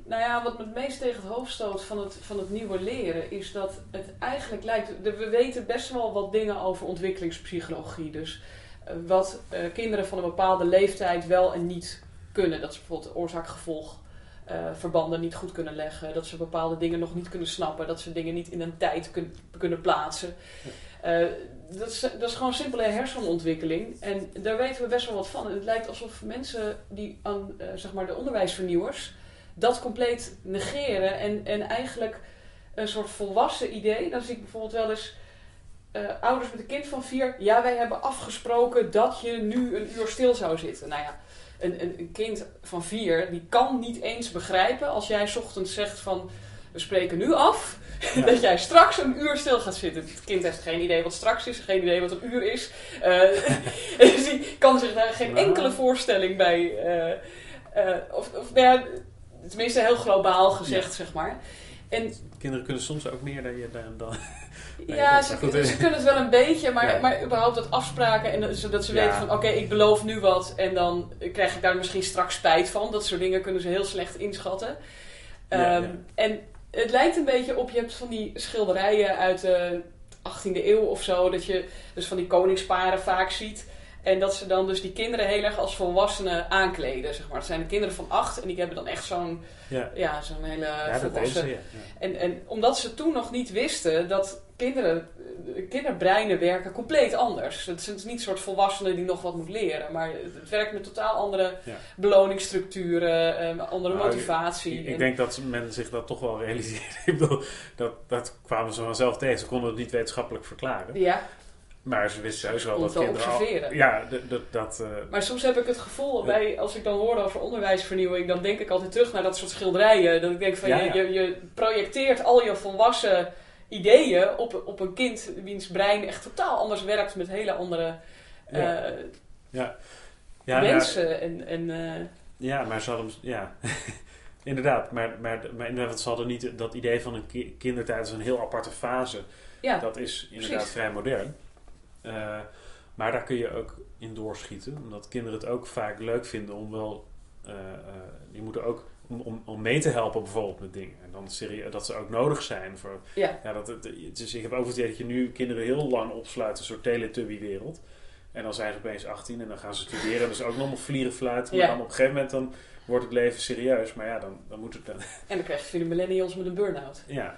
Nou ja, wat me het meest tegen het hoofd stoot van het, van het nieuwe leren is dat het eigenlijk lijkt. We weten best wel wat dingen over ontwikkelingspsychologie. Dus eh, wat eh, kinderen van een bepaalde leeftijd wel en niet kunnen. Dat ze bijvoorbeeld oorzaak-gevolg. Eh, verbanden niet goed kunnen leggen, dat ze bepaalde dingen nog niet kunnen snappen, dat ze dingen niet in een tijd kun- kunnen plaatsen. Eh, dat, is, dat is gewoon simpele hersenontwikkeling. En daar weten we best wel wat van. En het lijkt alsof mensen die aan eh, zeg maar de onderwijsvernieuwers dat compleet negeren en, en eigenlijk een soort volwassen idee. Dan zie ik bijvoorbeeld wel eens ouders met een kind van vier. Ja, wij hebben afgesproken dat je nu een uur stil zou zitten. Nou ja, een, een, een kind van vier die kan niet eens begrijpen als jij 's ochtends zegt van we spreken nu af (laughs) Ja. dat jij straks een uur stil gaat zitten. Het kind heeft geen idee wat straks is, geen idee wat een uur is. (laughs) Dus die kan zich daar geen enkele voorstelling bij. eh, eh, of, of nou ja, tenminste heel globaal gezegd, zeg maar. En Kinderen kunnen soms ook meer dan je dan. dan Nee, ja, ze, goed, ze kunnen het wel een beetje, maar, Ja. maar überhaupt dat afspraken en dat- zodat ze Ja. weten van oké, ik beloof nu wat en dan krijg ik daar misschien straks spijt van. Dat soort dingen kunnen ze heel slecht inschatten. Ja, Ehm. En het lijkt een beetje op, je hebt van die schilderijen uit de 18e eeuw of zo, dat je dus van die koningsparen vaak ziet. En dat ze dan dus die kinderen heel erg als volwassenen aankleden, zeg maar. Het zijn de kinderen van acht en die hebben dan echt zo'n, ja, ja, zo'n hele ja, volwassen... ze. Ja. En, en omdat ze toen nog niet wisten dat kinderen, kinderbreinen werken compleet anders. Het is niet een soort volwassenen die nog wat moet leren, maar het, werkt met totaal andere beloningsstructuren, eh, andere Nou, motivatie. Ik, ik En- denk dat men zich dat toch wel realiseerde. (laughs) ik bedoel, dat, dat kwamen ze vanzelf tegen. Ze konden het niet wetenschappelijk verklaren. ja, Maar ze wisten heus wel dat te kinderen... al- observeren. ja, dat... dat, eh, maar soms heb ik het gevoel, bij, als ik dan hoor over onderwijsvernieuwing, dan denk ik altijd terug naar dat soort schilderijen. Dat ik denk van, Ja, je, ja. Je, je projecteert al je volwassen ideeën op, op een kind wiens brein echt totaal anders werkt met hele andere Ja. eh, ja, ja, wensen. en, en, eh, ja, maar ze hadden... Ja, (laughs) inderdaad. Maar, maar, maar inderdaad, ze hadden niet dat idee van een ki- kindertijd als een heel aparte fase. ja. Dat is inderdaad precies. vrij modern. Eh, maar daar kun je ook in doorschieten. Omdat kinderen het ook vaak leuk vinden om wel... eh, eh, die moeten ook... Om, om, om mee te helpen bijvoorbeeld met dingen. En dan serie, dat ze ook nodig zijn voor... Ja. Ja, dat, het, dus ik heb ook het idee dat je nu kinderen heel lang opsluit. Een soort teletubby-wereld. En dan zijn ze opeens 18 en dan gaan ze studeren. Dus ook nog maar vlieren fluiten. Maar Ja. dan op een gegeven moment dan wordt het leven serieus. Maar ja, dan, dan moet het dan... En dan krijg je de millennials met een burn-out. Ja.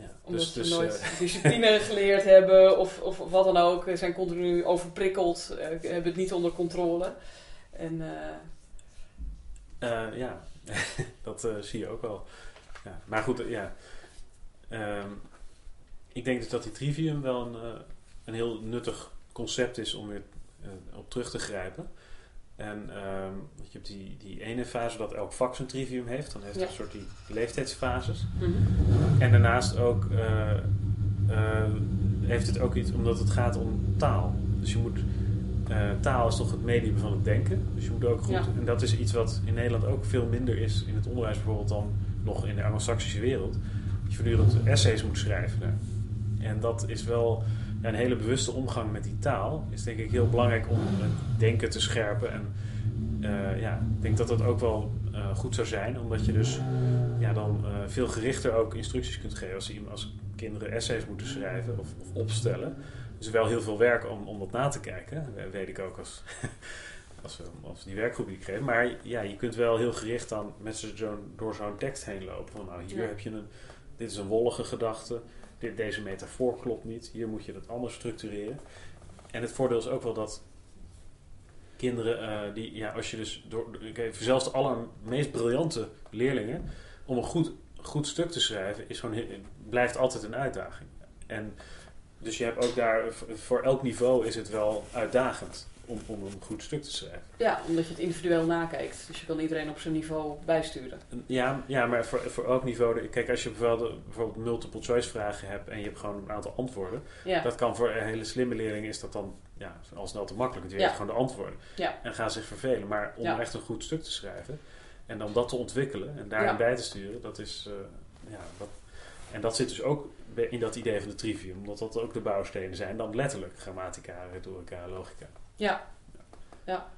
Ja. Omdat Dus, ze dus, nooit eh, discipline (laughs) geleerd hebben of, of wat dan ook. Ze zijn continu overprikkeld, eh, hebben het niet onder controle. En eh, ja, (laughs) dat zie je ook wel. Ja. Maar goed, ja. Ehm, ik denk dus dat die trivium wel een, een heel nuttig concept is om weer op terug te grijpen. En ehm, je hebt die, die ene fase dat elk vak zijn trivium heeft. Dan heeft het Ja. een soort die leeftijdsfases. mhm. En daarnaast ook eh, eh, heeft het ook iets, omdat het gaat om taal. Dus je moet, eh, taal is toch het medium van het denken. Dus je moet ook goed, Ja. en dat is iets wat in Nederland ook veel minder is in het onderwijs bijvoorbeeld dan nog in de Anglo-Saxische wereld. Dat je voortdurend essays moet schrijven. En dat is wel een hele bewuste omgang met die taal. Is denk ik heel belangrijk om het denken te scherpen. En eh, ja, ik denk dat dat ook wel eh, goed zou zijn, omdat je dus ja, dan eh, veel gerichter ook instructies kunt geven. Als, als kinderen essays moeten schrijven of, of opstellen. Dus wel heel veel werk om, om dat na te kijken. Dat weet ik ook als, (laughs) als, we, als die werkgroep die ik kreeg. Maar ja, je kunt wel heel gericht dan met zo'n, door zo'n tekst heen lopen. Van nou, hier Ja. heb je een, dit is een wollige gedachte. Dit, deze metafoor klopt niet. Hier moet je dat anders structureren. En het voordeel is ook wel dat kinderen, eh, die, ja, als je dus door, even, zelfs de allermeest briljante leerlingen, om een goed, goed stuk te schrijven, is gewoon, blijft altijd een uitdaging. En dus je hebt ook daar, voor elk niveau is het wel uitdagend om, om een goed stuk te schrijven. ja, omdat je het individueel nakijkt. Dus je kan iedereen op zijn niveau bijsturen. Ja, ja maar voor, voor elk niveau, kijk, als je bijvoorbeeld, bijvoorbeeld multiple choice vragen hebt en je hebt gewoon een aantal antwoorden, Ja, Dat kan voor een hele slimme leerlingen is dat dan ja, al snel te makkelijk. want Ja. heeft gewoon de antwoorden. Ja. En gaan zich vervelen. Maar om echt een goed stuk te schrijven en dan dat te ontwikkelen en daarin bij te sturen, dat is. eh, ja, dat, en dat zit dus ook in dat idee van de trivium, omdat dat ook de bouwstenen zijn, dan letterlijk grammatica, retorica, logica. Ja. ja.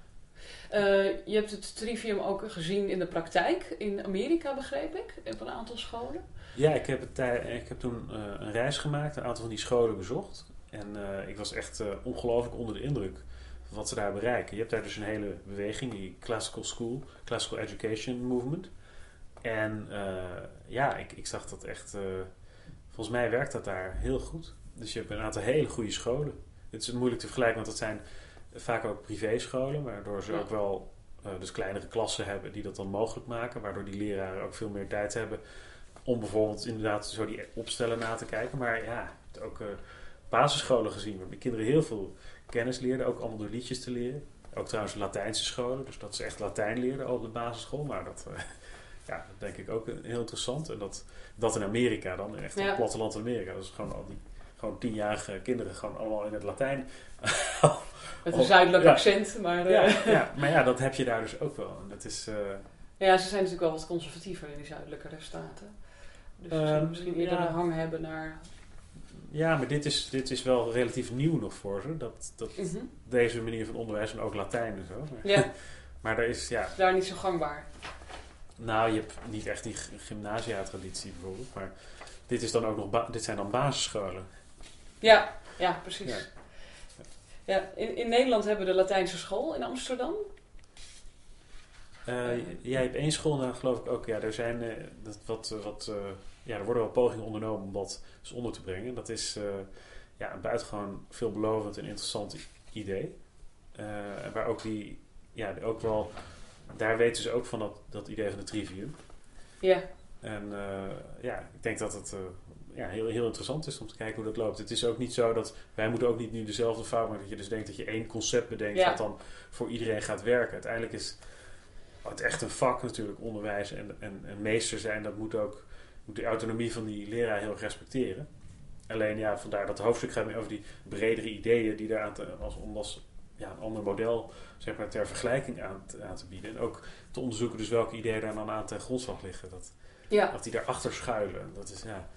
Eh, je hebt het trivium ook gezien in de praktijk in Amerika, begreep ik, op een aantal scholen. Ja, ik heb, het, ik heb toen eh, een reis gemaakt, een aantal van die scholen bezocht. En eh, ik was echt ongelooflijk onder de indruk van wat ze daar bereiken. Je hebt daar dus een hele beweging, die Classical School, Classical Education Movement. En ja, ik, ik zag dat echt, volgens mij werkt dat daar heel goed. Dus je hebt een aantal hele goede scholen. Het is moeilijk te vergelijken, want dat zijn vaak ook privéscholen, waardoor ze Ja. ook wel eh, dus kleinere klassen hebben die dat dan mogelijk maken. Waardoor die leraren ook veel meer tijd hebben om bijvoorbeeld inderdaad zo die opstellen na te kijken. Maar ja, ik heb ook eh, basisscholen gezien waar de kinderen heel veel kennis leerden, ook allemaal door liedjes te leren. Ook trouwens Latijnse scholen, dus dat ze echt Latijn leerden al op de basisschool. Maar dat, eh, (laughs) ja, dat denk ik ook heel interessant. En dat, dat in Amerika dan, echt in Ja. het platteland Amerika. Dat is gewoon al die gewoon tienjarige kinderen gewoon allemaal in het Latijn. (laughs) Met een zuidelijk ja. accent, maar eh, ja, ja. (laughs) ja, maar ja, dat heb je daar dus ook wel. En dat is... eh, ze zijn natuurlijk wel wat conservatiever in die zuidelijke staten. Dus ze Ehm, misschien eerder ja. een hang hebben naar... ja, maar dit is, dit is wel relatief nieuw nog voor ze. Dat, dat, Mhm. deze manier van onderwijs en ook Latijn en zo. Ja, (laughs) maar daar is, ja, daar niet zo gangbaar. nou, je hebt niet echt die gymnasia-traditie bijvoorbeeld. Maar dit, is dan ook nog dit zijn dan basisscholen. Ja, ja precies. Ja. Ja. in, in Nederland hebben we de Latijnse school in Amsterdam. Eh, jij hebt één school, nou, geloof ik ook. Ja, er zijn eh, dat, wat, eh, wat, eh, ja, er worden wel pogingen ondernomen om dat eens onder te brengen. Dat is eh, ja, een buitengewoon veelbelovend en interessant idee. Eh, waar ook die, ja, ook wel, daar weten ze ook van dat, dat idee van de trivium. Ja, En eh, ja, ik denk dat het eh, ja, heel, heel interessant is om te kijken hoe dat loopt. Het is ook niet zo dat wij moeten ook niet nu dezelfde fout maken. Dat je dus denkt dat je één concept bedenkt Ja. dat dan voor iedereen gaat werken. Uiteindelijk is het echt een vak natuurlijk, onderwijs en, en, en meester zijn. Dat moet ook moet de autonomie van die leraar heel respecteren. Alleen ja, vandaar dat hoofdstuk gaat meer over die bredere ideeën die daar aan te, als, om als ja, een ander model zeg maar, ter vergelijking aan, te- aan te bieden. En ook te onderzoeken dus welke ideeën daar dan aan ten grondslag liggen. Dat, ja, dat die daarachter schuilen. Dat is ja.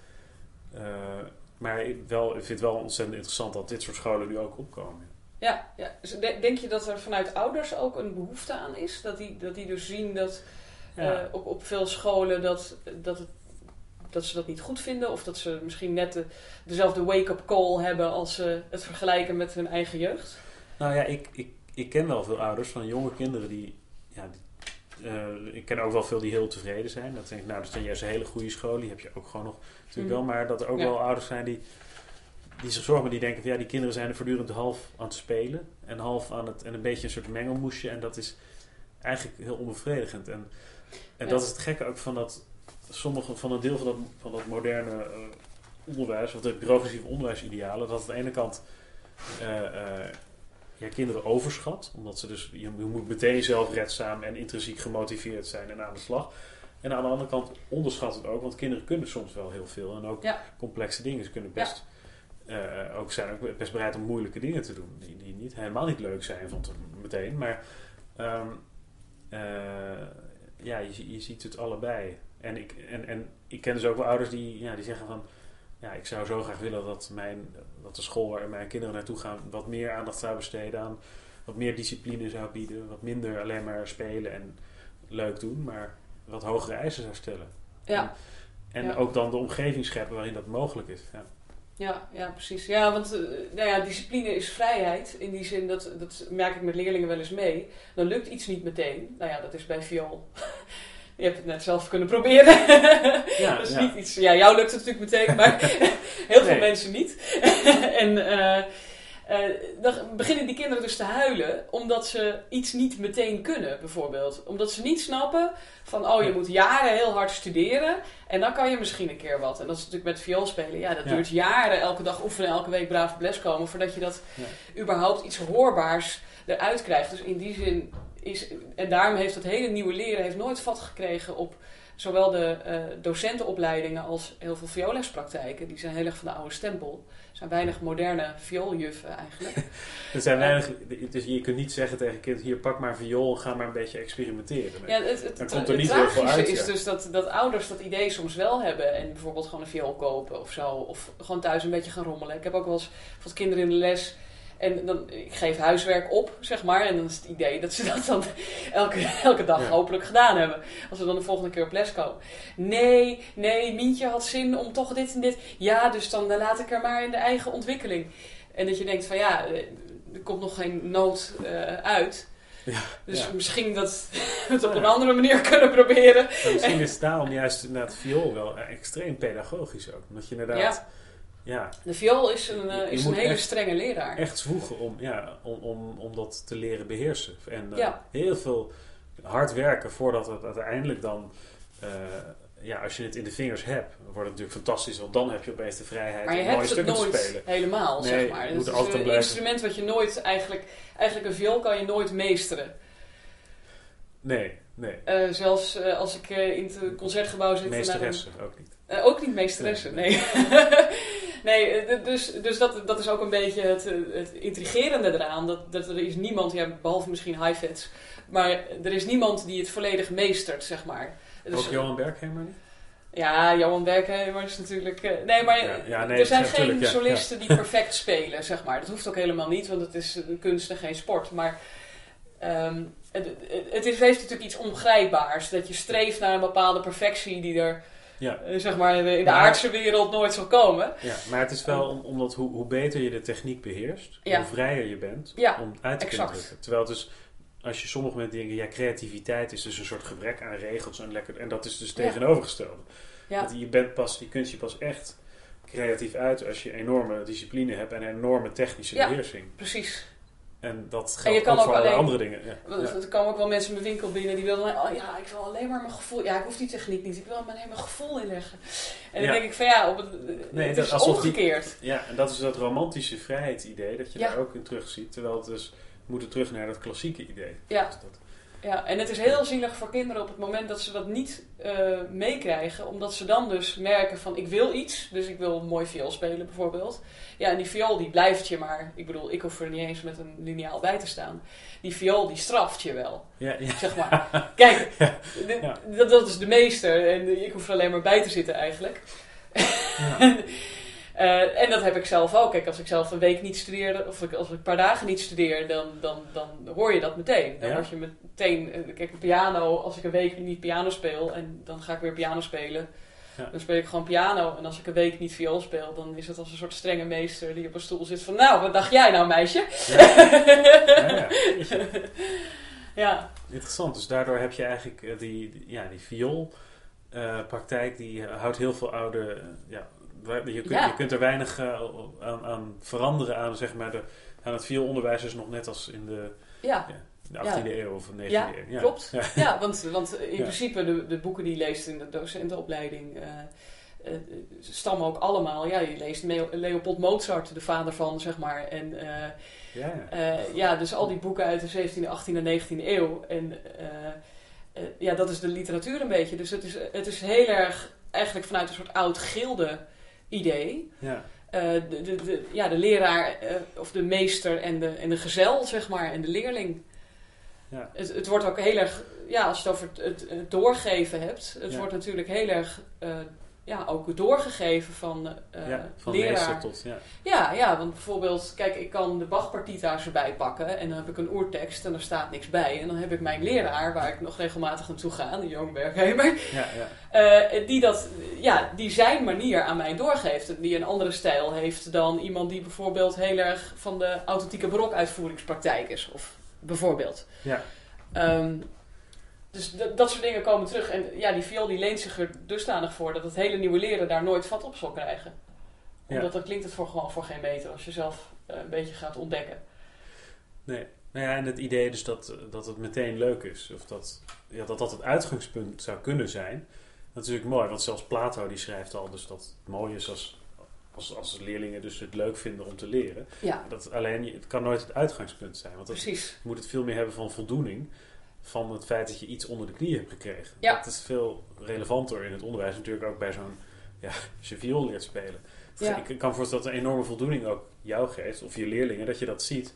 Eh, maar ik, wel, ik vind het wel ontzettend interessant dat dit soort scholen nu ook opkomen. Ja, ja. Dus de- denk je dat er vanuit ouders ook een behoefte aan is? Dat die, dat die dus zien dat Ja. eh, op, op veel scholen dat, dat, het, dat ze dat niet goed vinden? Of dat ze misschien net de, dezelfde wake-up call hebben als ze het vergelijken met hun eigen jeugd? Nou ja, ik, ik, ik ken wel veel ouders van jonge kinderen die. Ja, eh, ik ken ook wel veel die heel tevreden zijn. Dat denk ik, nou, dat zijn juist een hele goede scholen. Die heb je ook gewoon nog natuurlijk Mhm. wel. Maar dat er ook Ja. wel ouders zijn die, die zich zorgen, maar die denken van ja, die kinderen zijn er voortdurend half aan het spelen. En half aan het. En een beetje een soort mengelmoesje. En dat is eigenlijk heel onbevredigend. En, en Ja. dat is het gekke ook van dat. Sommige van een deel van dat, van dat moderne eh, onderwijs, of de progressieve onderwijsidealen, dat aan de ene kant eh, ja, kinderen overschat. Omdat ze dus, je, moet meteen zelfredzaam en intrinsiek gemotiveerd zijn en aan de slag. En aan de andere kant onderschat het ook, want kinderen kunnen soms wel heel veel. En ook Ja. complexe dingen. Ze kunnen best, eh, ook zijn ook best bereid om moeilijke dingen te doen. Die, die niet, helemaal niet leuk zijn van te- meteen. Maar ehm, eh, ja, je, je ziet het allebei. En ik, en, en ik ken dus ook wel ouders die, ja, die zeggen van... Ja, ik zou zo graag willen dat, mijn, dat de school waar mijn kinderen naartoe gaan... wat meer aandacht zou besteden aan... wat meer discipline zou bieden. Wat minder alleen maar spelen en leuk doen. Maar wat hogere eisen zou stellen. Ja, En Ja. ook dan de omgeving scheppen waarin dat mogelijk is. Ja. ja, ja precies. Ja, want eh, nou ja, discipline is vrijheid. In die zin, dat, dat merk ik met leerlingen wel eens mee. Dan lukt iets niet meteen. Nou ja, dat is bij viool. (laughs) Je hebt het net zelf kunnen proberen. (laughs) Ja, dat is ja. niet iets. Ja, jou lukt het natuurlijk meteen, maar (laughs) heel veel Nee. mensen niet. (laughs) en eh, eh, dan beginnen die kinderen dus te huilen omdat ze iets niet meteen kunnen, bijvoorbeeld. Omdat ze niet snappen van, oh, je moet jaren heel hard studeren en dan kan je misschien een keer wat. En dat is natuurlijk met viool spelen. Ja, dat Ja. duurt jaren, elke dag oefenen, elke week braaf op les komen, voordat je dat Ja. überhaupt iets hoorbaars eruit krijgt. Dus in die zin is, en daarom heeft het hele nieuwe leren heeft nooit vat gekregen op zowel de eh, docentenopleidingen als heel veel vioolespraktijken. Die zijn heel erg van de oude stempel. Er zijn weinig moderne viooljuffen eigenlijk. (laughs) Er zijn weinig, dus je kunt niet zeggen tegen een kind, hier pak maar een viool, ga maar een beetje experimenteren. Ja, het, het, Dan het, komt er niet heel veel uit, is ja. dus dat, dat ouders dat idee soms wel hebben en bijvoorbeeld gewoon een viool kopen of zo. Of gewoon thuis een beetje gaan rommelen. Ik heb ook wel eens wat kinderen in de les en dan, ik geef huiswerk op, zeg maar. En dan is het idee dat ze dat dan elke, elke dag Ja. hopelijk gedaan hebben. Als we dan de volgende keer op les komen. Nee, nee, Mientje had zin om toch dit en dit. Ja, dus dan laat ik haar maar in de eigen ontwikkeling. En dat je denkt van ja, eh, er komt nog geen nood eh, uit. Ja, Dus ja. misschien dat (laughs) we het op een andere manier (laughs) kunnen proberen. Maar misschien is daarom juist inderdaad viool wel eh, extreem pedagogisch ook. Omdat je inderdaad ja. De viool is een, eh, is een hele echt- strenge leraar. echt zwoegen om, ja, om, om, om dat te leren beheersen. En eh, Ja. heel veel hard werken voordat het uiteindelijk dan... eh, ja, als je het in de vingers hebt, wordt het natuurlijk fantastisch. Want dan heb je opeens de vrijheid Maar je om mooie hebt het stukken te spelen. helemaal, Nee, zeg maar. Het is een instrument wat je nooit eigenlijk... Eigenlijk een viool kan je nooit meesteren. Nee, nee. Zelfs als ik in het concertgebouw zit... een- Meesteressen ook niet. Ook niet meesteressen, nee. Nee, (laughs) Nee, eh, dus, dus dat, dat is ook een beetje het, eh, het intrigerende eraan. Dat, dat er is niemand, ja, behalve misschien Heifetz, maar er is niemand die het volledig meestert, zeg maar. Dus, ook Johan Bergheimer niet? Ja, Johan Berkheimer is natuurlijk... eh, nee, maar Ja, ja, nee, er zijn geen ja, solisten die perfect spelen, zeg maar. Dat hoeft ook helemaal niet, want het is een kunst en geen sport. Maar ehm, het, het, heeft natuurlijk iets ongrijpbaars. Dat je streeft naar een bepaalde perfectie die er, Ja. eh, zeg maar, in de aardse wereld nooit zal komen. Ja, maar het is wel om, omdat hoe, hoe beter je de techniek beheerst, Ja. hoe vrijer je bent Ja, om uit te kunnen drukken. Terwijl het dus, als je sommige mensen denken, ja, creativiteit is dus een soort gebrek aan regels en lekker, en dat is dus tegenovergestelde. Ja. Je bent pas, je kunt je pas echt creatief uit als je enorme discipline hebt en enorme technische Ja. beheersing. Precies. En dat En je geldt kan ook ook voor alleen- andere dingen. Ja. Er komen ook wel mensen in mijn winkel binnen die willen, oh ja, ik wil alleen maar mijn gevoel. Ja, ik hoef die techniek niet. Ik wil alleen mijn gevoel inleggen. En dan denk ik van ja, op het, Nee, het dat- is die- omgekeerd. Ja, en dat is dat romantische vrijheidsidee dat je Ja. daar ook in terugziet. Terwijl het dus, we moeten terug naar dat klassieke idee. Ja. Dus dat- Ja, en het is heel zielig voor kinderen op het moment dat ze dat niet eh, meekrijgen. Omdat ze dan dus merken van ik wil iets. Dus ik wil een mooi viool spelen bijvoorbeeld. Ja, en die viool die blijft je maar. Ik bedoel, ik hoef er niet eens met een lineaal bij te staan. Die viool die straft je wel, ja, ja. zeg maar. Kijk, (laughs) Ja. Dat, dat is de meester. En ik hoef er alleen maar bij te zitten eigenlijk. Ja. (laughs) Eh, en dat heb ik zelf ook. Kijk, als ik zelf een week niet studeer, of ik, als ik een paar dagen niet studeer, dan, dan, dan hoor je dat meteen. Dan Ja? word je meteen, eh, kijk, piano, als ik een week niet piano speel en dan ga ik weer piano spelen, Ja. dan speel ik gewoon piano. En als ik een week niet viool speel, dan is het als een soort strenge meester die op een stoel zit van, nou, wat dacht jij nou, meisje? Ja, ja. (laughs) Interessant. Dus daardoor heb je eigenlijk eh, die, die- ja, die vioolpraktijk, die eh, houdt heel veel oude... ja, je, kunt, Ja. je kunt er weinig eh, aan, aan veranderen aan, zeg maar, de, aan het vioolonderwijs is nog net als in de, ja. de 18e eeuw of 19e Ja, eeuw. klopt. Ja. Ja, want, want in Ja. principe de, de boeken die je leest in de docentenopleiding eh, eh, stammen ook allemaal. Ja, je leest Leopold Mozart, de vader van, zeg maar. En Ja, ja. ja, dus al die boeken uit de 17e, 18e en 19e eeuw. En ja, dat is de literatuur een beetje. Dus het is, het is heel erg eigenlijk vanuit een soort oud gilde idee. ja. Eh, de, de, de, ja, de leraar eh, of de meester en de, en de gezel, zeg maar, en de leerling. Ja. Het, het wordt ook heel erg, ja, als je het over het, het, het doorgeven hebt, het Ja. wordt natuurlijk heel erg, eh, ja, ook doorgegeven van, eh ja, van leraar. tot... Ja. Ja, ja, want bijvoorbeeld, kijk, ik kan de Bach-partita's erbij pakken en dan heb ik een oertekst en er staat niks bij. En dan heb ik mijn leraar, waar ik nog regelmatig naartoe ga, de Johan Ja, ja. eh, die, dat, ja, die zijn manier aan mij doorgeeft. En Die een andere stijl heeft dan iemand die bijvoorbeeld heel erg van de authentieke barokuitvoeringspraktijk is. Of bijvoorbeeld. Ja. Ehm, dus dat soort dingen komen terug. En ja, die viool die leent zich er dusdanig voor dat het hele nieuwe leren daar nooit vat op zal krijgen. Ja. Omdat dan klinkt het voor gewoon voor geen meter als je zelf eh, een beetje gaat ontdekken. Nee. Nou ja, en het idee dus dat, eh, dat het meteen leuk is. Of dat, ja, dat dat het uitgangspunt zou kunnen zijn. Dat is natuurlijk mooi, want zelfs Plato die schrijft al dus dat het mooi is als, als, als leerlingen dus het leuk vinden om te leren. Ja, Dat alleen, het kan nooit het uitgangspunt zijn. Want dat, precies. moet het veel meer hebben van voldoening. Van het feit dat je iets onder de knie hebt gekregen. Ja. Dat is veel relevanter in het onderwijs. Natuurlijk ook bij zo'n, ja, als je viool leert spelen. Ja. Ik kan voorstellen dat een enorme voldoening ook jou geeft, of je leerlingen, dat je dat ziet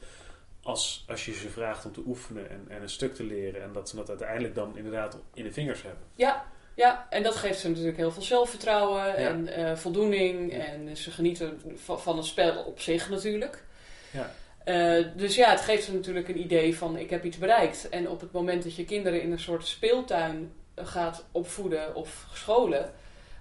als, als je ze vraagt om te oefenen en, en een stuk te leren. En dat ze dat uiteindelijk dan inderdaad in de vingers hebben. Ja, ja, en dat geeft ze natuurlijk heel veel zelfvertrouwen en eh, voldoening. Ja. En ze genieten van, van het spel op zich natuurlijk. Ja. Eh, dus ja, het geeft ze natuurlijk een idee van ik heb iets bereikt. En op het moment dat je kinderen in een soort speeltuin gaat opvoeden of scholen,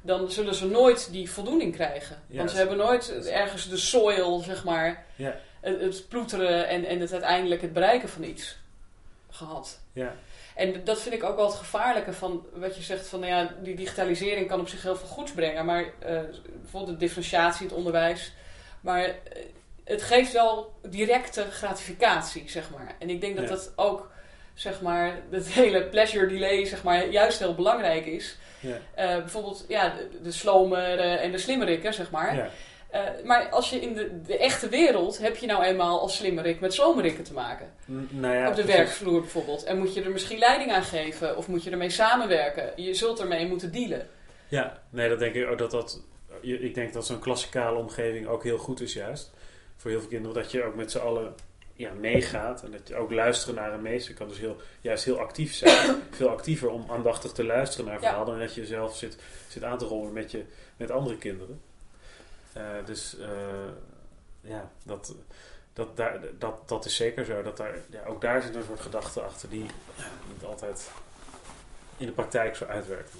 dan zullen ze nooit die voldoening krijgen. Ja, Want ze hebben nooit ergens de soil, zeg maar, Ja. het, het ploeteren en, en het uiteindelijk het bereiken van iets gehad. Ja, En dat vind ik ook wel het gevaarlijke van wat je zegt van nou ja, die digitalisering kan op zich heel veel goeds brengen. Maar eh, bijvoorbeeld de differentiatie in het onderwijs. Maar eh, het geeft wel directe gratificatie, zeg maar. En ik denk dat Ja. dat ook, zeg maar, het hele pleasure delay, zeg maar, juist heel belangrijk is. ja, Eh, bijvoorbeeld, ja, de, de slomer en de slimmerikken, zeg maar. ja. Eh, maar als je in de, de echte wereld heb je nou eenmaal als slimmerik met slomerikken te maken. N- nou ja, op de precies. werkvloer bijvoorbeeld. En moet je er misschien leiding aan geven of moet je ermee samenwerken? Je zult ermee moeten dealen. Ja, nee, dat denk ik ook dat dat. Ik denk dat zo'n klassikale omgeving ook heel goed is, juist. Voor heel veel kinderen, dat je ook met z'n allen ja, meegaat. En dat je ook luisteren naar een meester kan dus heel, juist heel actief zijn. (coughs) Veel actiever om aandachtig te luisteren naar Ja. verhalen. Dan dat je zelf zit, zit aan te rollen met, je, met andere kinderen. Eh, dus eh, ja, dat, dat, daar, dat, dat is zeker zo. Dat daar, ja, ook daar zit een soort gedachte achter die niet altijd in de praktijk zo uitwerkt.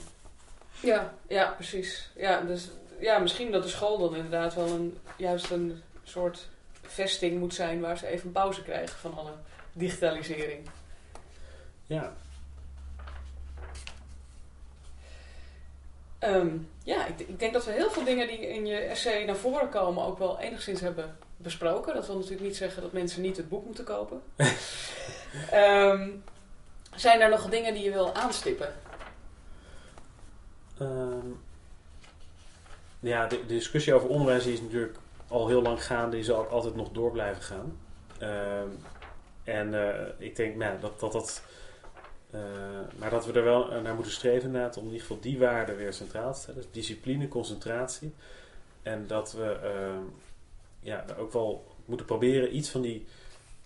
Ja, ja, precies. Ja, dus, ja, misschien dat de school dan inderdaad wel een, juist een soort vesting moet zijn waar ze even pauze krijgen van alle digitalisering. Ja, Ehm, ja, ik, ik denk dat we heel veel dingen die in je essay naar voren komen ook wel enigszins hebben besproken. Dat wil natuurlijk niet zeggen dat mensen niet het boek moeten kopen. (laughs) Ehm, zijn er nog dingen die je wil aanstippen? Ehm, ja, de, de discussie over onderwijs is natuurlijk al heel lang gaande. Zal ook altijd nog door blijven gaan. Ehm, en eh, ik denk nou, dat dat... dat eh, maar dat we er wel naar moeten streven om in ieder geval die waarden weer centraal te stellen. Dus discipline, concentratie. En dat we ehm, ja, ook wel moeten proberen iets van die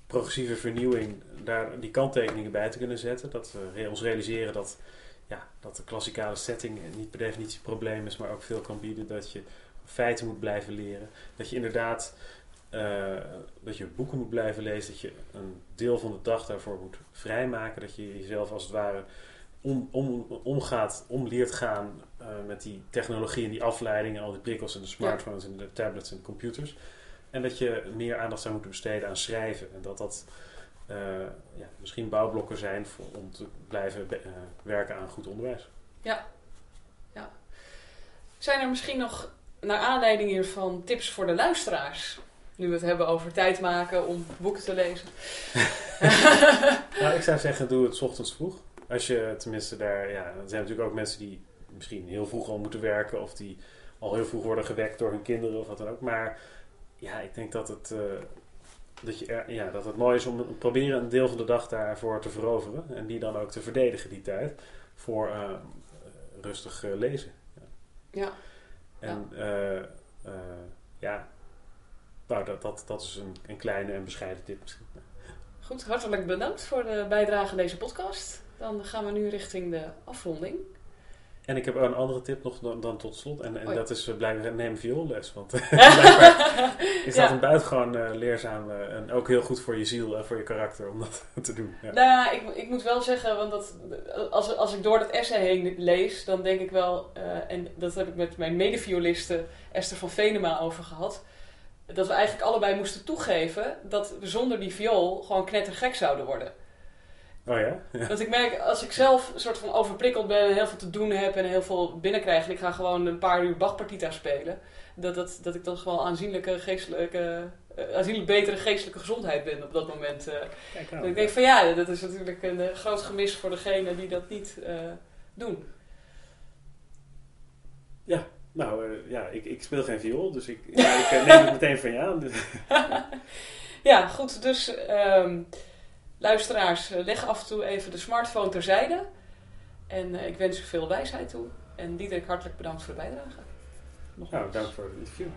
progressieve vernieuwing, daar die kanttekeningen bij te kunnen zetten. Dat we ons realiseren dat ja, dat de klassikale setting niet per definitie een probleem is, maar ook veel kan bieden dat je feiten moet blijven leren. Dat je inderdaad eh, dat je boeken moet blijven lezen. Dat je een deel van de dag daarvoor moet vrijmaken. Dat je jezelf als het ware om, om, omgaat, om leert gaan uh, met die technologie en die afleidingen, al die prikkels en de smartphones en de tablets en de computers. En dat je meer aandacht zou moeten besteden aan schrijven. En dat dat uh, ja, misschien bouwblokken zijn voor, om te blijven werken aan goed onderwijs. Ja. ja. Zijn er misschien nog, naar aanleiding hiervan, tips voor de luisteraars? Nu we het hebben over tijd maken om boeken te lezen. (laughs) (laughs) nou, ik zou zeggen, doe het ochtends vroeg. Als je tenminste daar, ja, er zijn natuurlijk ook mensen die misschien heel vroeg al moeten werken of die al heel vroeg worden gewekt door hun kinderen of wat dan ook. Maar ja, ik denk dat het, uh, dat je er, ja, dat het mooi is om proberen een deel van de dag daarvoor te veroveren en die dan ook te verdedigen die tijd voor uh, rustig uh, lezen. Ja. ja. En ja, ja nou, dat, dat, dat is een, een kleine en bescheiden tip misschien. Goed, hartelijk bedankt voor de bijdrage aan deze podcast. Dan gaan we nu richting de afronding. En ik heb een andere tip nog dan, dan tot slot. En, en dat is uh, blijven neem vioolles. Want (laughs) (laughs) is dat een buitengewoon uh, leerzaam en ook heel goed voor je ziel en voor je karakter om dat (laughs) te doen. Ja. Nou, ik, ik moet wel zeggen, want dat, als, als ik door dat essay heen lees, dan denk ik wel, en dat heb ik met mijn medevioliste Esther van Venema over gehad dat we eigenlijk allebei moesten toegeven dat we zonder die viool gewoon knettergek zouden worden. Oh ja? ja? Dat ik merk, als ik zelf een soort van overprikkeld ben en heel veel te doen heb en heel veel binnenkrijg en ik ga gewoon een paar uur Bachpartita spelen, dat, dat, dat ik dan gewoon aanzienlijke geestelijke, uh, aanzienlijk betere geestelijke gezondheid ben op dat moment. Uh. Kijk, nou, dat ik denk van ja, dat is natuurlijk een uh, groot gemis voor degene die dat niet doen. Ja, nou uh, ja, ik, ik speel geen viool, dus ik, ja, ik neem het meteen van je aan. Dus. (laughs) ja, goed. Dus um, luisteraars, uh, leg af en toe even de smartphone terzijde. En ik wens u veel wijsheid toe. En Diederik, hartelijk bedankt voor de bijdrage. Nou, dank voor het interview.